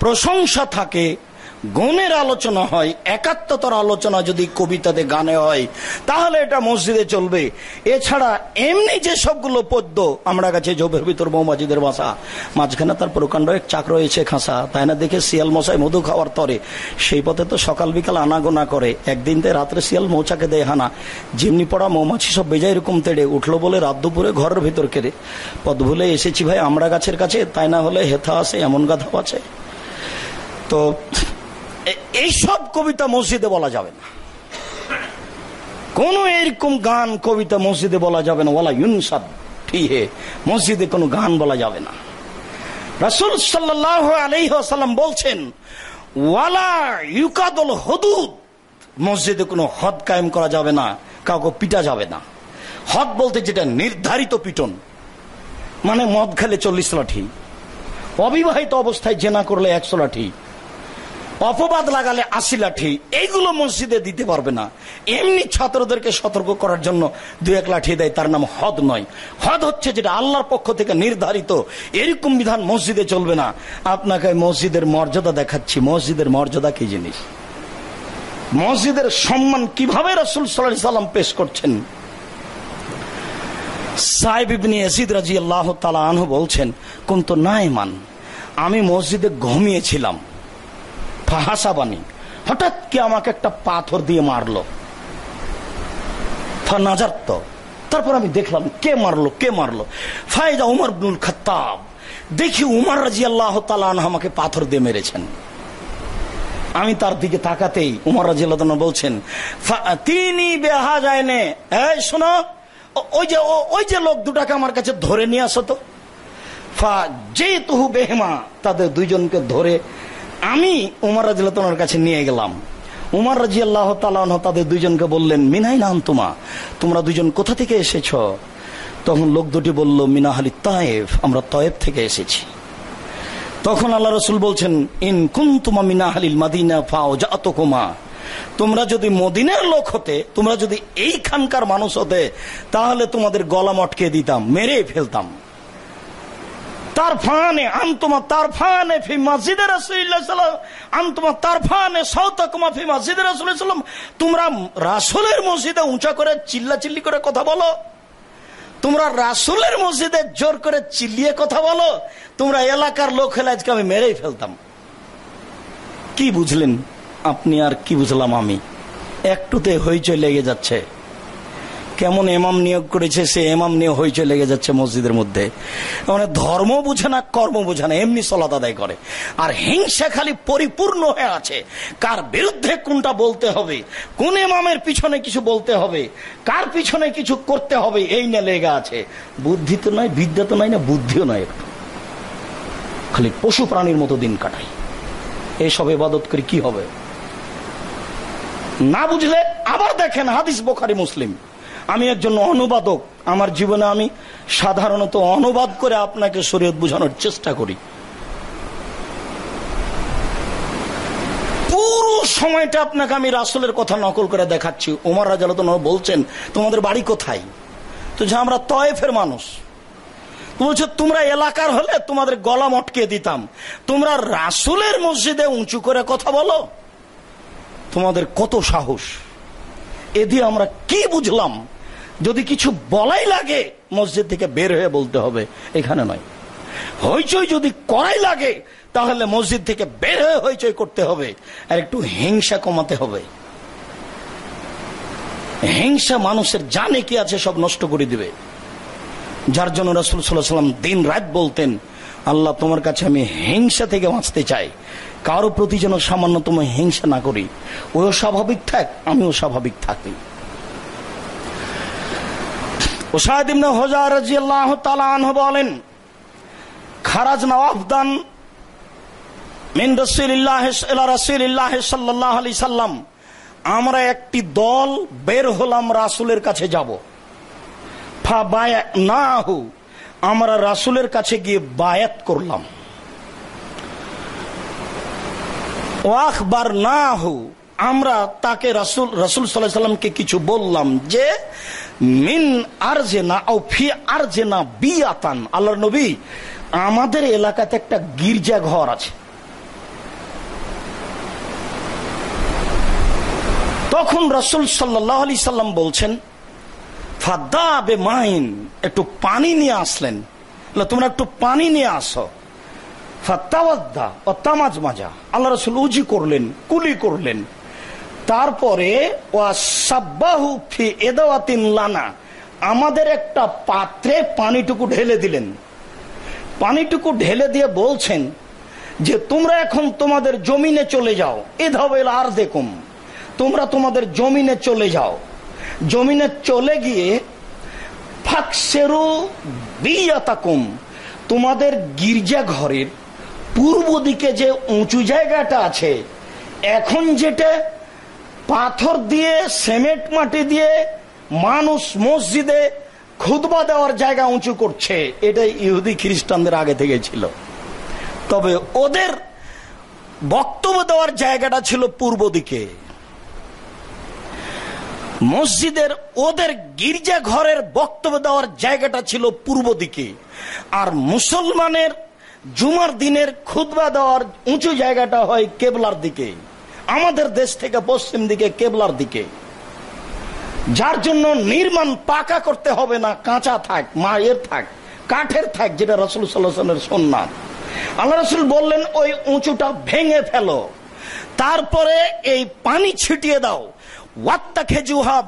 A: প্রশংসা থাকে গুণের আলোচনা হয়, একাত্মতর আলোচনা যদি কবিতাতে গানে হয়, তাহলে এটা মসজিদে চলবে। এছাড়া এমনি যে সবগুলো পদ্য, আমরা কাছে জবের ভিতর মৌমাজিদের বাসা, মাঝখানে তার প্রকাণ্ড এক চাক রয়েছে খাঁসা তাই না দেখে শিয়াল মশাই মধু খাওয়ার তরে। সেই পথে তো সকাল বিকাল আনাগোনা করে, একদিন তে রাত্রে শিয়াল মৌচাকে দেয় হানা। জিমনি পড়া মৌমাছি সব বেজায় এরকম তেড়ে, উঠল বলে রাত দুপুরে ঘরের ভিতর কেড়ে। পদ ভুলে এসেছি ভাই, আমরা গাছের কাছে, তাই না হলে হেথা আছে, এমন গাধাও আছে। তো এইসব কবিতা মসজিদে বলা যাবে না। কোন এরকম গান কবিতা মসজিদে বলা যাবে না। ওলা ইউনসাদ মসজিদে কোনো গান বলা যাবে না। রাসুল সাল্লাহ আলহাম বলছেন, ওয়ালা ইউকাদল হদুদ মসজিদে কোনো হদ কায়েম করা যাবে না, কাউকে পিটা যাবে না। হদ বলতে যেটা নির্ধারিত পিটন মানে মদ খেলে চল্লিশ লাঠি, অবিবাহিত অবস্থায় জেনা করলে একশো লাঠি অপবাদ লাগালে আশি লাঠি, এইগুলো মসজিদে দিতে পারবে না। এমনি ছাত্রদেরকে সতর্ক করার জন্য দু এক লাঠি দেয়, তার নাম হদ নয়। হদ হচ্ছে যেটা আল্লাহর পক্ষ থেকে নির্ধারিত। এরকম বিধান মসজিদে চলবে না। আপনাকে মসজিদের মর্যাদা দেখাচ্ছি। মসজিদের মর্যাদা কি জিনিস? মসজিদের সম্মান কীভাবে রসুল সাল্লাহ সাল্লাম পেশ করছেন? সাহেব ইবনি ইয়াসিদ রাজি আল্লাহ তালা আনহু বলছেন কোন তো মান আমি মসজিদে ঘুমিয়েছিলাম। ফাহাসাবানি হঠাৎ কি আমাকে একটা পাথর দিয়ে মারলো? তারপর আমি দেখলাম, কে মারলো কে মারলো? ফায়দা উমর বিনুল খত্তাব। দেখি উমর রাজি আল্লাহ আমাকে পাথর দিয়ে মেরেছেন। আমি তার দিকে তাকাতেই উমর রাজি আল্লাহ বলছেন তিনি বেহা যায় নে শোনো ওই যে ওই যে লোক দুটাকে আমার কাছে ধরে নিয়ে আসো তো। ফা যে তুহু বেহেমা, তাদের দুইজনকে ধরে আমি উমার রাজিল্লাহর কাছে নিয়ে গেলাম। উমার রাজি আল্লাহ তাদের দুইজনকে বললেন মিনাই নাম তোমা তোমরা দুজন কোথা থেকে এসেছ? তখন লোক দুটি বলল মিনাহালি তায়েফ, আমরা তয়েব থেকে এসেছি। তখন আল্লাহ রসুল বলছেন, ইন কুন তোমা মিনাহালিল মাদিনা ফাও জাত কুমা তোমরা যদি মদিনের লোক হতে, তোমরা যদি এইখানকার মানুষ হতে, তাহলে তোমাদের গলা মটকে দিতাম মেরে ফেলতাম। তার ফানে আন্তমা তার ফানে ফি মসজিদে রাসুলিল্লাহ সাল্লাম আন্তমা তার ফানে সৌতকমা ফি মসজিদে রাসুল্লাহ সাল্লাম তোমরা রাসুলের মসজিদে উঁচা করে চিল্লা চিল্লি করে কথা বলো। তোমরা রাসুলের মসজিদে জোর করে চিল্লিয়ে কথা বলো। তোমরা এলাকার লোক হলে আজকে আমি মেরেই ফেলতাম। কি বুঝলেন? আপনি আর কি বুঝলাম আমি? একটুতে হইচই লেগে যাচ্ছে। কেমন এমাম নিয়োগ করেছে, সে এমাম নিয়ে হইচই লেগে যাচ্ছে মসজিদের মধ্যে। মানে ধর্ম বুঝে না, কর্ম বুঝে না, এমনি সলাত আদায় করে। আর হিংসা খালি পরিপূর্ণ হয়ে আছে। কার বিরুদ্ধে কোনটা বলতে হবে, কোন এমামের পিছনে কিছু বলতে হবে, কার পিছনে কিছু করতে হবে, এই না লেগে আছে। বুদ্ধি তো নয় বিদ্যা তো নয় না, বুদ্ধিও নয় খালি পশু প্রাণীর মতো দিন কাটাই এসব এবাদত করে কি হবে? না বুঝলে আবার দেখেন হাদিস বোখারি মুসলিম। আমি একজন অনুবাদক। আমার জীবনে আমি সাধারণত অনুবাদ করে আপনাকে শরীয়ত বোঝানোর চেষ্টা করি। পুরো সময়টা আপনাকে আমি রাসুলের কথা নকল করে দেখাচ্ছি। ওমর রাজালত বলছেন, তোমাদের বাড়ি কোথায়? তো যে আমরা তয়েফের মানুষ। বলছো, তোমরা এলাকার হলে তোমাদের গলা মটকে দিতাম। তোমরা রাসুলের মসজিদে উঁচু করে কথা বলো। তোমাদের কত সাহস। এ দিয়ে আমরা কি বুঝলাম? যদি কিছু বলাই লাগে, মসজিদ থেকে বের হয়ে বলতে হবে, এখানে নয়। হইচই যদি করাই লাগে, তাহলে মসজিদ থেকে বের হয়ে হইচই করতে হবে, আর একটু হিংসা কমাতে হবে। হিংসা মানুষের জানে কি আছে, সব নষ্ট করে দিবে। যার জন্য রসুল সাল্লাম দিন রাত বলতেন, আল্লাহ, তোমার কাছে আমি হিংসা থেকে বাঁচতে চাই। কারও প্রতি যেন সামান্যতম হিংসা না করি। ওও স্বাভাবিক থাক, আমিও স্বাভাবিক থাকি। ওসাদ ইবনে হোজার রাদিয়াল্লাহু তাআলা আনহু বলেন, খারাজ নওয়াফদান মিন রাসূলিল্লাহ ইলা রাসূলিল্লাহ সাল্লাল্লাহু আলাইহি সাল্লাম। আমরা একটি দল বের হলাম রাসূলের কাছে যাব। ফা বায়া নাহু আমরা রাসূলের কাছে গিয়ে বায়াত করলাম। ওয়াখবার নাহু আমরা তাকে রাসূল রাসূল আলাইহি সাল্লামকে কিছু বললাম যে, মিন আর যে না ও ফি আরজেনা বিয়াতান আল্লাহর নবী, আমাদের এলাকাতে একটা গির্জা ঘর আছে। তখন রসুল সাল্লাহ আলি সাল্লাম বলছেন ফাদা বে মাইন, একটু পানি নিয়ে আসলেন। তোমরা একটু পানি নিয়ে আসো। ফাত্তাওয়াদ্দা ও তামাজ মাজা আল্লাহ রসুল উজি করলেন, কুলি করলেন। তারপরে লানা, আমাদের একটা পাত্রে পানিটুকু ঢেলে দিলেন। পানিটুকু ঢেলে দিয়ে বলছেন যে, তোমরা এখন তোমাদের জমিনে চলে যাও। এ ধাবেল আর দেখুম তোমরা তোমাদের জমিনে চলে যাও। জমিনে চলে গিয়ে, ফাকসেরু বিয়াতাকুম, তোমাদের গির্জা ঘরের পূর্ব দিকে যে উঁচু জায়গাটা আছে, এখন যেটা পাথর দিয়ে, সিমেন্ট মাটি দিয়ে মানুষ মসজিদে খুদবা দেওয়ার জায়গা উঁচু করছে। এটাই ইহুদি খ্রিস্টানদের আগে থেকে ছিল। তবে ওদের বক্তব্য দেওয়ার জায়গাটা ছিল পূর্ব দিকে। মসজিদের ওদের গির্জা ঘরের বক্তব্য দেওয়ার জায়গাটা ছিল পূর্ব দিকে। আর মুসলমানের জুমার দিনের খুদবা দেওয়ার উঁচু জায়গাটা হয় কেবলার দিকে। আমাদের দেশ থেকে পশ্চিম দিকে, কেবলার দিকে। যার জন্য নির্মাণ পাকা করতে হবে না, কাঁচা থাক, মায়ের থাক, কাঠের থাক, যেটা রসুল সাল্লাহামের সন্ন্যাস আল্লাহ রসুল বললেন, ওই উঁচুটা ভেঙে ফেলো। তারপরে এই পানি ছিটিয়ে দাও। খেজুহা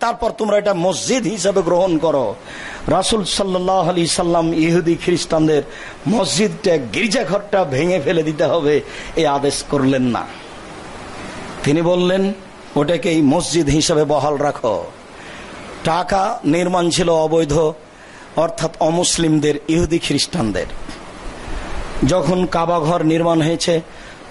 A: তারপর তোমরা এটা মসজিদ হিসাবে গ্রহণ করো। রাসুল সাল্লাহ সাল্লাম ইহুদি খ্রিস্টানদের মসজিদটা, গির্জাঘরটা ভেঙে ফেলে দিতে হবে এই আদেশ করলেন না। তিনি বললেন ওটাকে এই মসজিদ হিসাবে বহাল রাখো। টাকা নির্মাণ ছিল অবৈধ, অর্থাৎ অমুসলিমদের ইহুদি খ্রিস্টানদের। যখন কাবা ঘর নির্মাণ হয়েছে,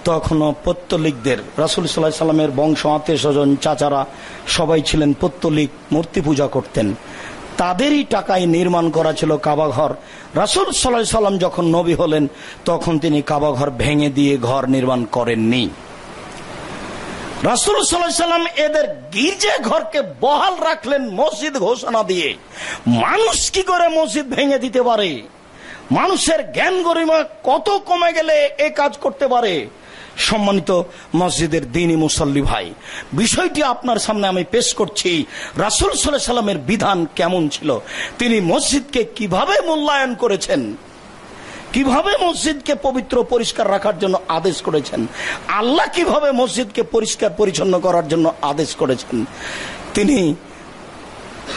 A: তখনও পত্তলিকদের, রাসুল সাল্লাহ সাল্লামের বংশ আত্মীয় স্বজন চাচারা সবাই ছিলেন পত্তলিক, মূর্তি পূজা করতেন। তাদেরই টাকায় নির্মাণ করা ছিল কাবাঘর রাসুল সাল্লাহ সাল্লাম যখন নবী হলেন, তখন তিনি কাবাঘর ভেঙে দিয়ে ঘর নির্মাণ করেননি। রাসুল সাল্লাহ সাল্লাম এদের গির্জা ঘরকে বহাল রাখলেন মসজিদ ঘোষণা দিয়ে। মানুষ কি করে মসজিদ ভেঙে দিতে পারে? মানুষের জ্ঞান গরিমা কত কমে গেলে এ কাজ করতে পারে? সম্মানিত মসজিদের দিনী মুসল্লি ভাই, বিষয়টি আপনার সামনে আমি পেশ করছি। রাসুল সাল্লাহ সাল্লামের বিধান কেমন ছিল? তিনি মসজিদকে কীভাবে মূল্যায়ন করেছেন? কীভাবে মসজিদকে পবিত্র পরিষ্কার রাখার জন্য আদেশ করেছেন? আল্লাহ কীভাবে মসজিদকে পরিষ্কার পরিচ্ছন্ন করার জন্য আদেশ করেছেন? তিনি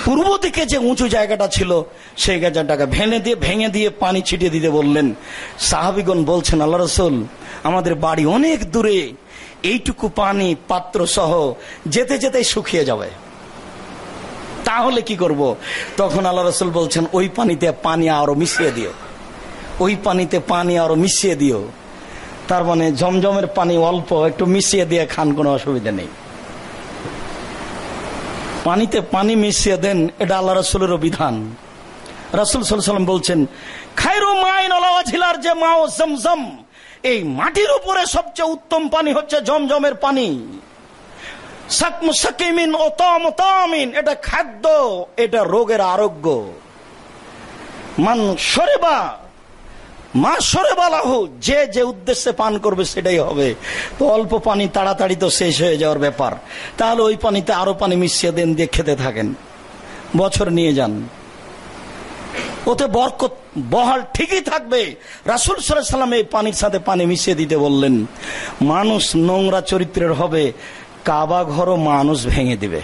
A: পূর্ব দিকে যে উঁচু জায়গাটা ছিল, সেই জায়গাটাকে ভেঙে দিয়ে ভেঙে দিয়ে পানি ছিটিয়ে দিতে বললেন। সাহাবিগণ বলছেন, আল্লাহ রসুল, আমাদের বাড়ি অনেক দূরে। এইটুকু পানি, পাত্র সহ যেতে যেতে শুকিয়ে যাবে। তাহলে কি করব? তখন আল্লাহ রসুল বলছেন, ওই পানিতে পানি আরও মিশিয়ে দিও। ওই পানিতে পানি আরও মিশিয়ে দিও। তার মানে জমজমের পানি অল্প, একটু মিশিয়ে দিয়ে খান, কোনো অসুবিধা নেই। পানিতে পানি মিশিয়ে দেন, এটা আল্লাহ রসুলেরও বিধান। রাসুল সাল্লাম বলছেন খাইরু মাইন ঝিলার যে মাও জমজম, এই মাটির উপরে সবচেয়ে উত্তম পানি হচ্ছে জমজমের পানি। এটা খাদ্য, এটা রোগের আরোগ্য। মান সরেবা মা সরে বালাহু, যে যে উদ্দেশ্যে পান করবে সেটাই হবে। তো অল্প পানি তাড়াতাড়ি তো শেষ হয়ে যাওয়ার ব্যাপার। তাহলে ওই পানিতে আরও পানি মিশিয়ে দেন দিয়ে খেতে থাকেন। বছর নিয়ে যান। ওতে বরকত, বহাল ঠিকই থাকবে। রাসুল সাল্লাম এই পানির সাথে পানি মিশিয়ে দিতে বললেন, মানুষ নোংরা চরিত্রের হবে, কাবা ঘরও মানুষ ভেঙে দিবে।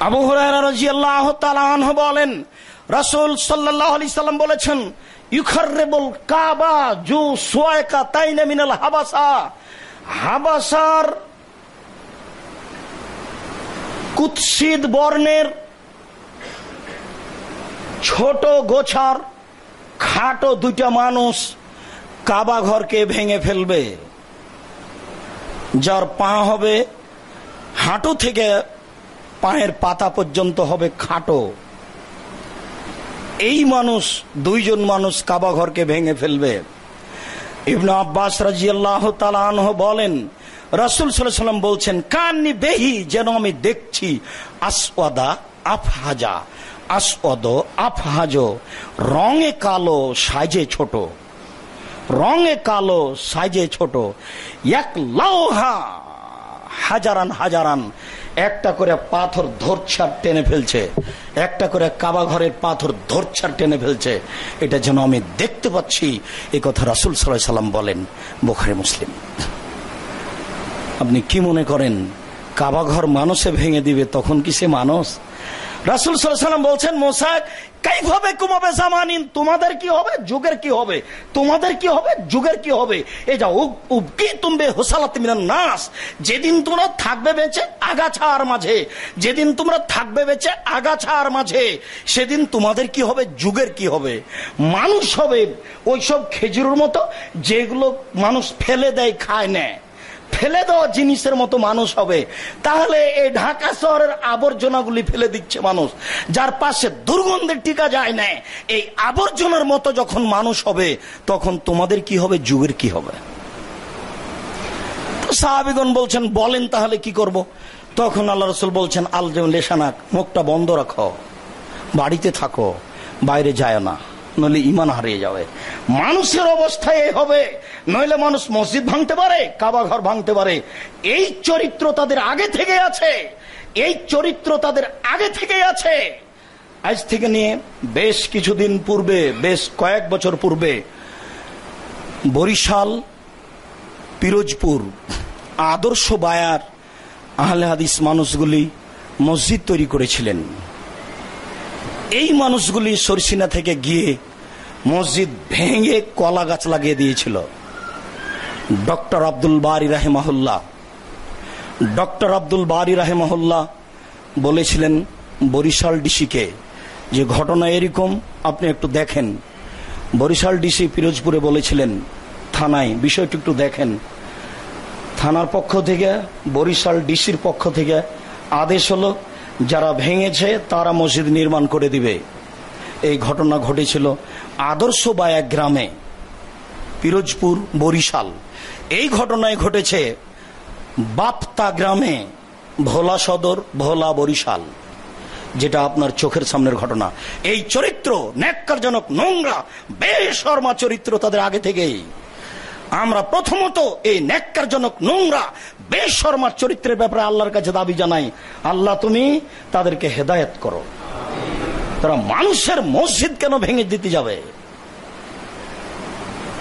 A: আবু হুরাহ বলেন রাসুল সাল্লাহ আলি সাল্লাম বলেছেন ইউখারেবল কাবা জু সোয়াকা তাইনে মিনাল হাবাসা। হাবাসার কুৎসিত বর্ণের ছোট গোছার খাটো দুইটা মানুষ কাবা ঘরকে ভেঙে ফেলবে। যার পা হবে হাঁটু থেকে পায়ের পাতা পর্যন্ত হবে খাটো। এই মানুষ, দুইজন মানুষ কাবা ঘরকে ভেঙে ফেলবে। ইবনা আব্বাস রাজি আল্লাহ তালাহ বলেন, রাসুল সাল্লাম বলছেন, কান্নি বেহি, যেন আমি দেখছি, আসওয়াদা আফহাজা, আসওয়াদ আফহাজ, রঙে কালো সাজে ছোট, রঙে কালো সাজে ছোট এক লাউহা হাজারান হাজারান একটা করে পাথর ধরছার টেনে ফেলছে, একটা করে কাবা ঘরের পাথর ধরছার টেনে ফেলছে। এটা যেন আমি দেখতে পাচ্ছি, এ কথা রাসুল সাল্লাহ সাল্লাম বলেন, বোখারে, মুসলিম। আপনি কি মনে করেন কাবা ঘর মানুষে ভেঙে দিবে তখন কি সে মানুষ? রাসুল সাল্লাম বলছেন মোসাক কাইভাবে কুমাবে জামানিন, তোমাদের কি হবে? যুগের কি হবে? তোমাদের কি হবে? যুগের কি হবে? এই যা উবকি তুমবে হোসালাত নাস। যেদিন তোমরা থাকবে বেঁচে, আগাছার মাঝে। যেদিন তোমরা থাকবে বেঁচে, আগাছার মাঝে। সেদিন তোমাদের কি হবে? যুগের কি হবে? মানুষ হবে ওইসব খেজুরের মতো যেগুলো মানুষ ফেলে দেয়, খায়, নেয়। ফেলে দেওয়া জিনিসের মতো মানুষ হবে। তাহলে এই ঢাকা শহরের আবর্জনাগুলি ফেলে দিচ্ছে মানুষ। যার পাশে দুর্গন্ধের টিকা যায় না। এই আবর্জনার মতো যখন মানুষ হবে, তখন তোমাদের কি হবে, যুগের কি হবে? সাহাবিগণ বলছেন, বলেন তাহলে কি করব। তখন আল্লাহ রসুল বলছেন আল যেমন লেসানাক মুখটা বন্ধ রাখো। বাড়িতে থাকো, বাইরে যায় না। নইলে ইমান হারিয়ে যাবে। মানুষের অবস্থায় হবে, নইলে মানুষ মসজিদ ভাঙতে পারে, কাবা ঘর ভাঙতে পারে। এই চরিত্র তাদের আগে থেকে আছে, এই চরিত্র তাদের আগে থেকে আছে। আজ থেকে নিয়ে বেশ কিছুদিন পূর্বে, বেশ কয়েক বছর পূর্বে, বরিশাল, পিরোজপুর, আদর্শ বায়ার, আহলে হাদিস মানুষগুলি মসজিদ তৈরি করেছিলেন। এই মানুষগুলি সরসিনা থেকে গিয়ে মসজিদ ভেঙে কলা গাছ লাগিয়ে দিয়েছিল। ডক্টর আব্দুল বারি রাহেমাহুল্লাহ, ডক্টর আব্দুল বারি রাহেমাহুল্লাহ বলেছিলেন বরিশাল ডিসিকে যে ঘটনা এরকম, আপনি একটু দেখেন। বরিশাল ডিসি পিরোজপুরে বলেছিলেন থানায়, বিষয়টি একটু দেখেন। থানার পক্ষ থেকে, বরিশাল ডিসির পক্ষ থেকে আদেশ হলো যারা ভেঙেছে, তারা মসজিদ নির্মাণ করে দিবে। এই ঘটনা ঘটেছিল আদর্শ বায়া গ্রামে, পিরোজপুর, বরিশাল। এই ঘটনায় ঘটেছে বাপতা গ্রামে, ভোলা সদর, ভোলা বরিশাল, যেটা আপনার চোখের সামনের ঘটনা। এই চরিত্র ন্যাক্কারজনক, নোংরা, বেশর্মা চরিত্র তাদের আগে থেকেই। আমরা প্রথমত এই ন্যাক্কারজনক, নোংরা বেশর্মার চরিত্রের ব্যাপারে আল্লাহর কাছে দাবি জানাই, আল্লাহ তুমি তাদেরকে হেদায়েত করো। তারা মানুষের মসজিদ কেন ভেঙে দিতে যাবে?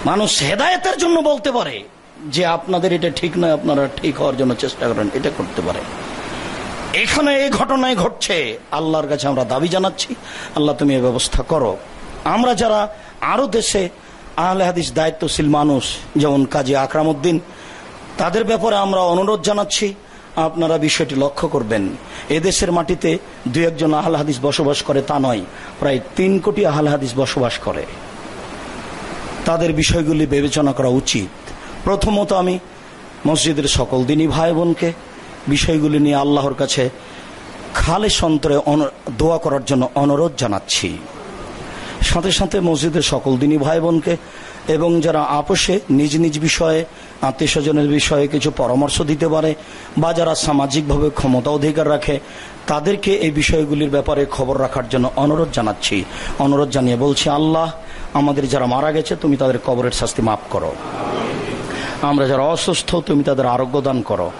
A: মানুষ হেদায়তের জন্য বলতে পারে যে আপনাদের এটা ঠিক নয়, আপনারা ঠিক হওয়ার জন্য চেষ্টা করেন, এটা করতে পারে। এখানে এই ঘটনায় ঘটছে, আল্লাহর কাছে আমরা দাবি জানাচ্ছি, আল্লাহ তুমি এ ব্যবস্থা করো। আমরা যারা আরও দেশে আহলে হাদিস দায়িত্বশীল মানুষ, যেমন কাজী আকরাম উদ্দিন তাদের ব্যাপারে আমরা অনুরোধ জানাচ্ছি, আপনারা বিষয়টি লক্ষ্য করবেন। এদেশের মাটিতে দু একজন আহল হাদিস বসবাস করে তা নয়, প্রায় তিন কোটি আহল হাদিস বসবাস করে। তাদের বিষয়গুলি বিবেচনা করা উচিত। প্রথমত আমি মসজিদের সকল দিনই ভাই বোনকে বিষয়গুলি নিয়ে আল্লাহর কাছে খালে সন্তরে দোয়া করার জন্য অনুরোধ জানাচ্ছি। সাথে সাথে মসজিদের সকল দিনই ভাই বোনকে এবং যারা আপোষে নিজ নিজ বিষয়ে আত্মীয় স্বজনের বিষয়ে কিছু পরামর্শ দিতে পারে বা যারা সামাজিকভাবে ক্ষমতা অধিকার রাখে, তাদেরকে এই বিষয়গুলির ব্যাপারে খবর রাখার জন্য অনুরোধ জানাচ্ছি। অনুরোধ জানিয়ে বলছি, আল্লাহ আমাদের যারা মারা গেছে, তুমি তাদের কবরের শাস্তি মাফ করো। আমরা যারা অসুস্থ, তুমি তাদের আরোগ্য দান করো।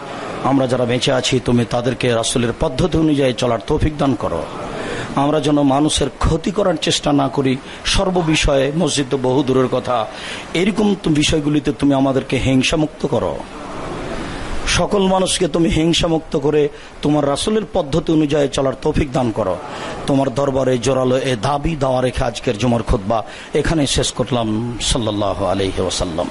A: আমরা যারা বেঁচে আছি, তুমি তাদেরকে রাসুলের পদ্ধতি অনুযায়ী চলার তৌফিক দান করো। আমরা যেন মানুষের ক্ষতি করার চেষ্টা না করি, সর্ববিষয়ে মসজিদ তো বহু দূরের কথা। এরকম বিষয়গুলিতে তুমি আমাদেরকে হিংসামুক্ত করো। সকল মানুষকে তুমি হিংসামুক্ত করে তোমার রাসুলের পদ্ধতি অনুযায়ী চলার তৌফিক দান করো। তোমার দরবারে জোরালো এ দাবি দাওয়া রেখে আজকের জুমার খুদ্া এখানে শেষ করলাম। সাল্লাহ আলহি ওসাল্লাম